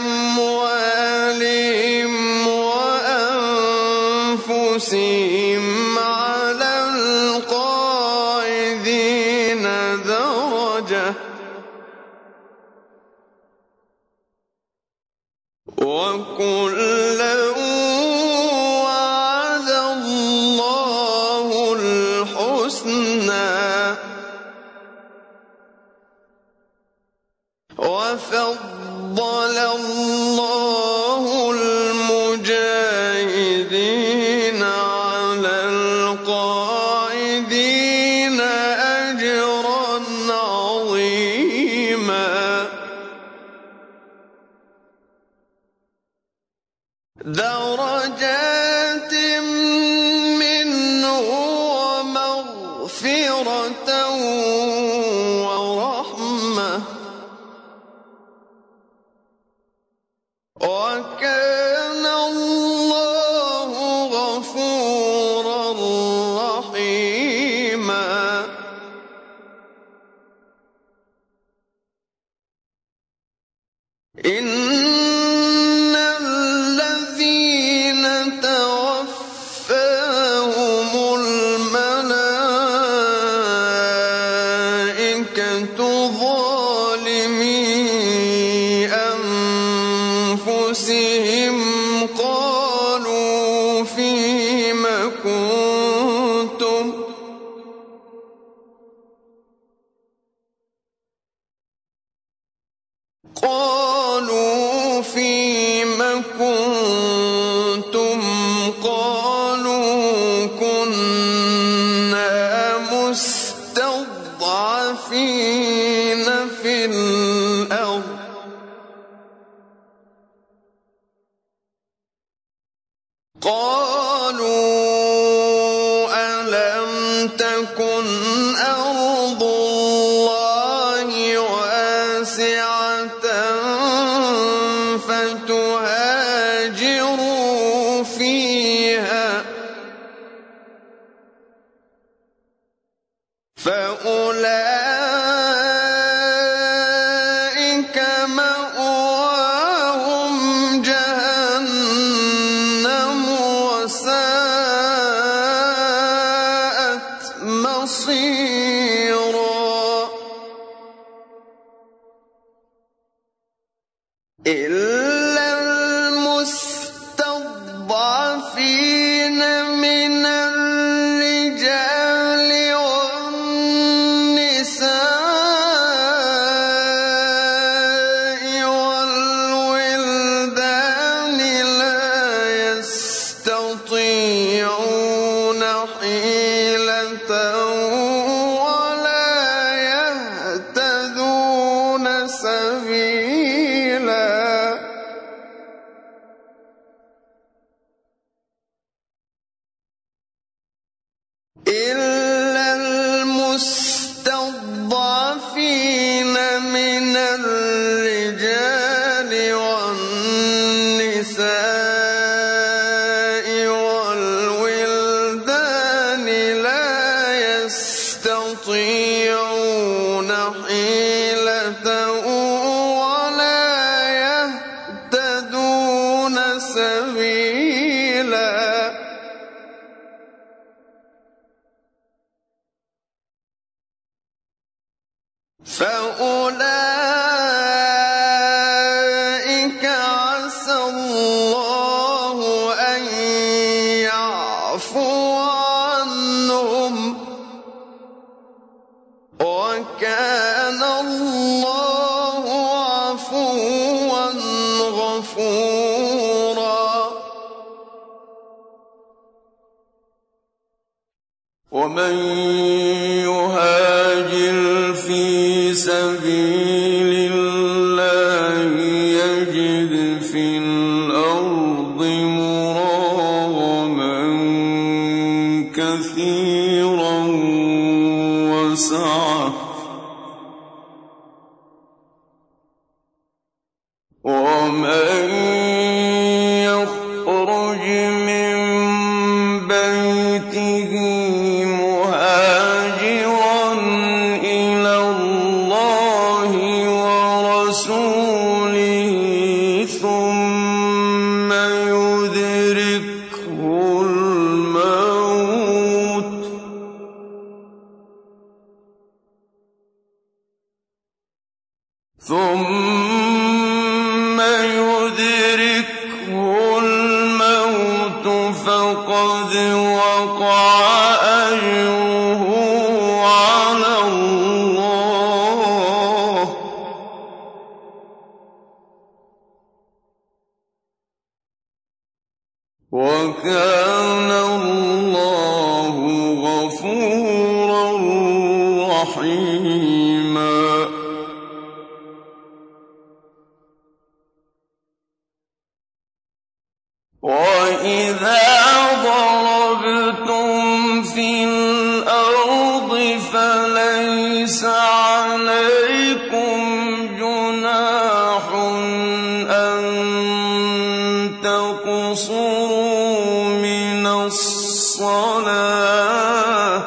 الصلاة.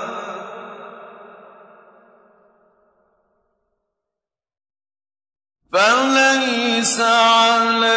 فليس عليكم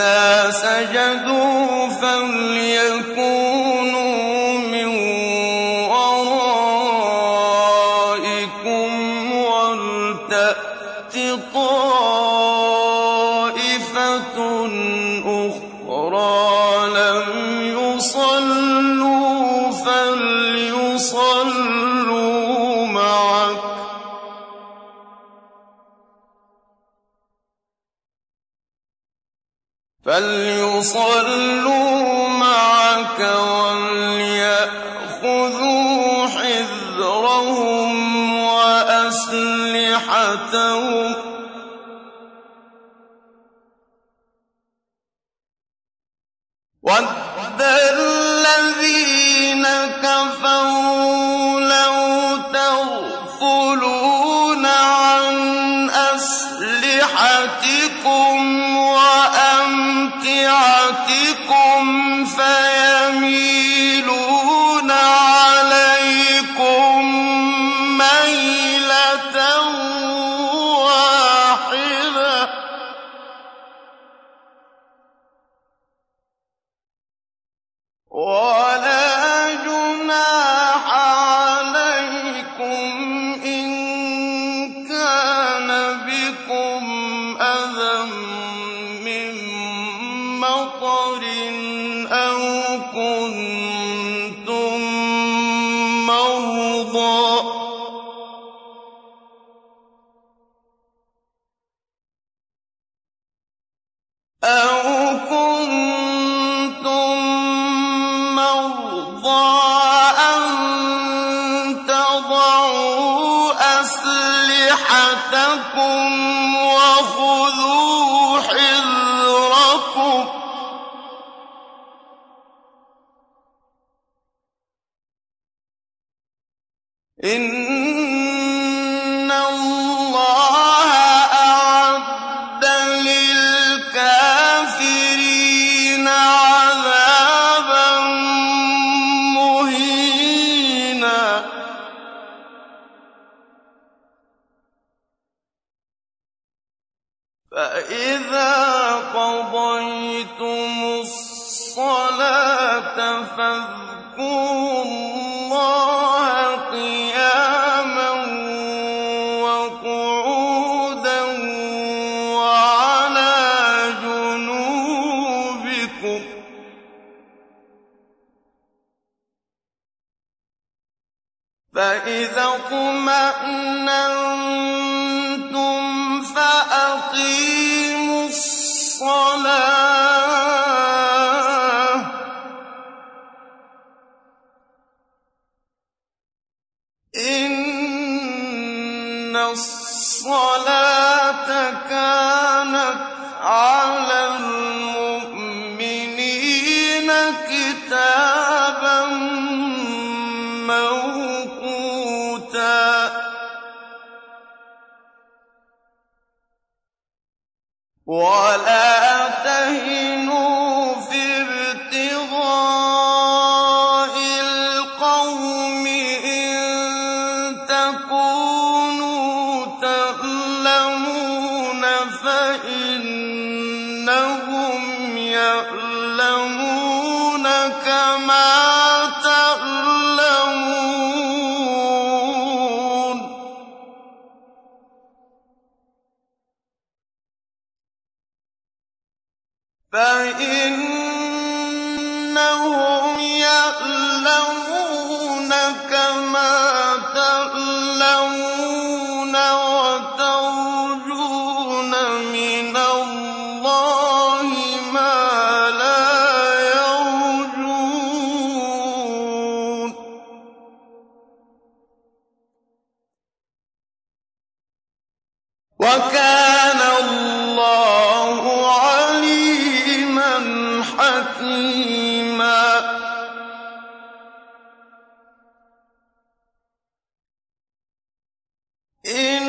فإذا فليصلوا معك وليأخذوا حذرهم وأسلحتهم Yeah.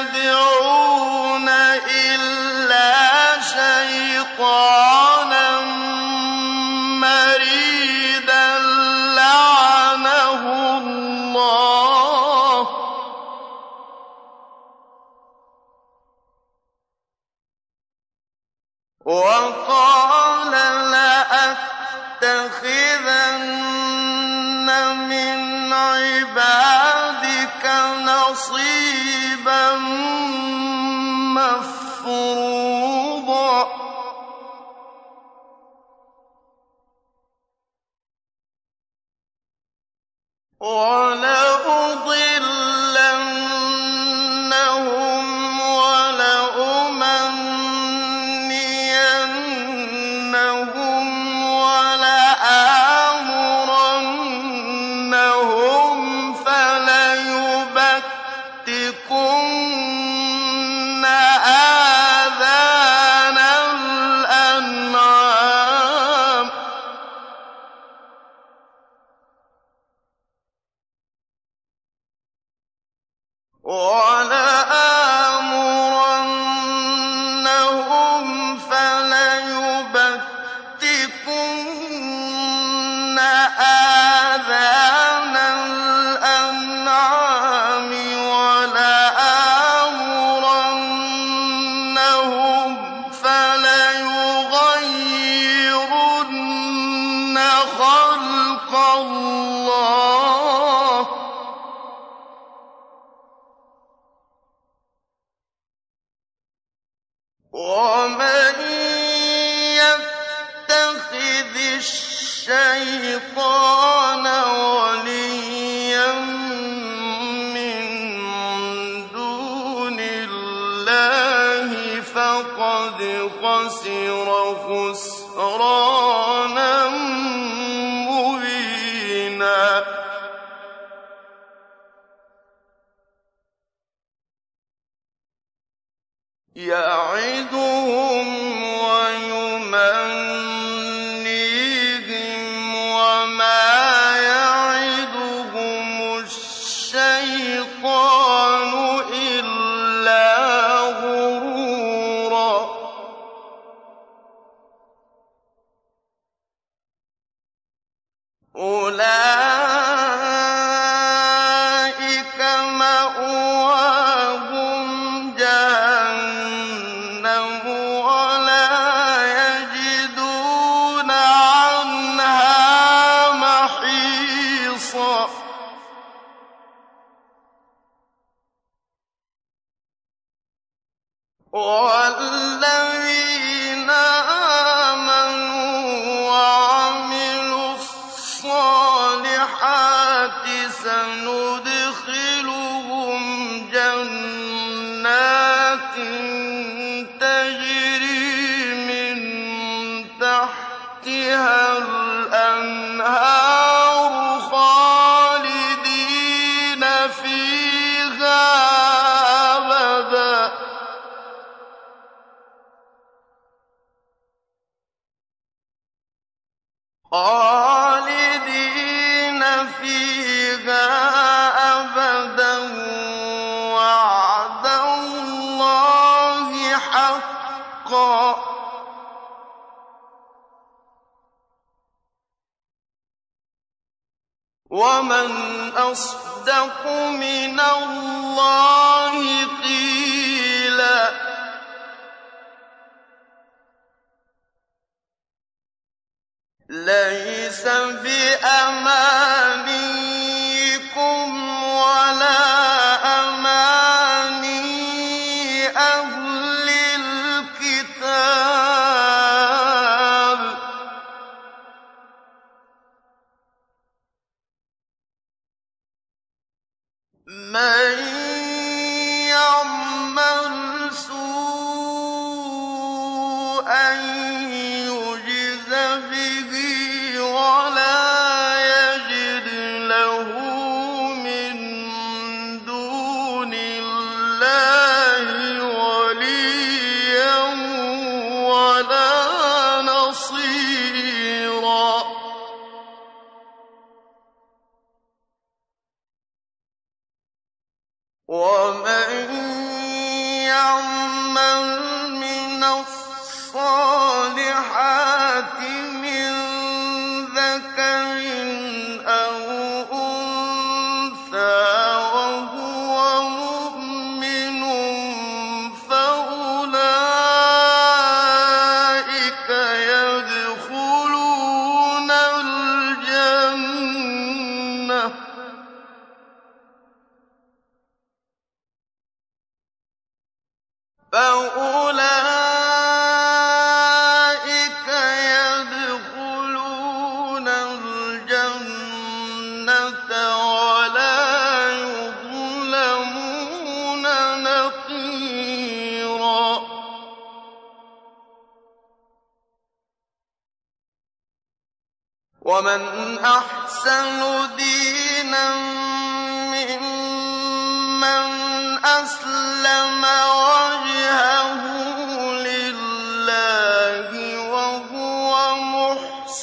يَدْعُونَ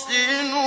مُحْسِنٌ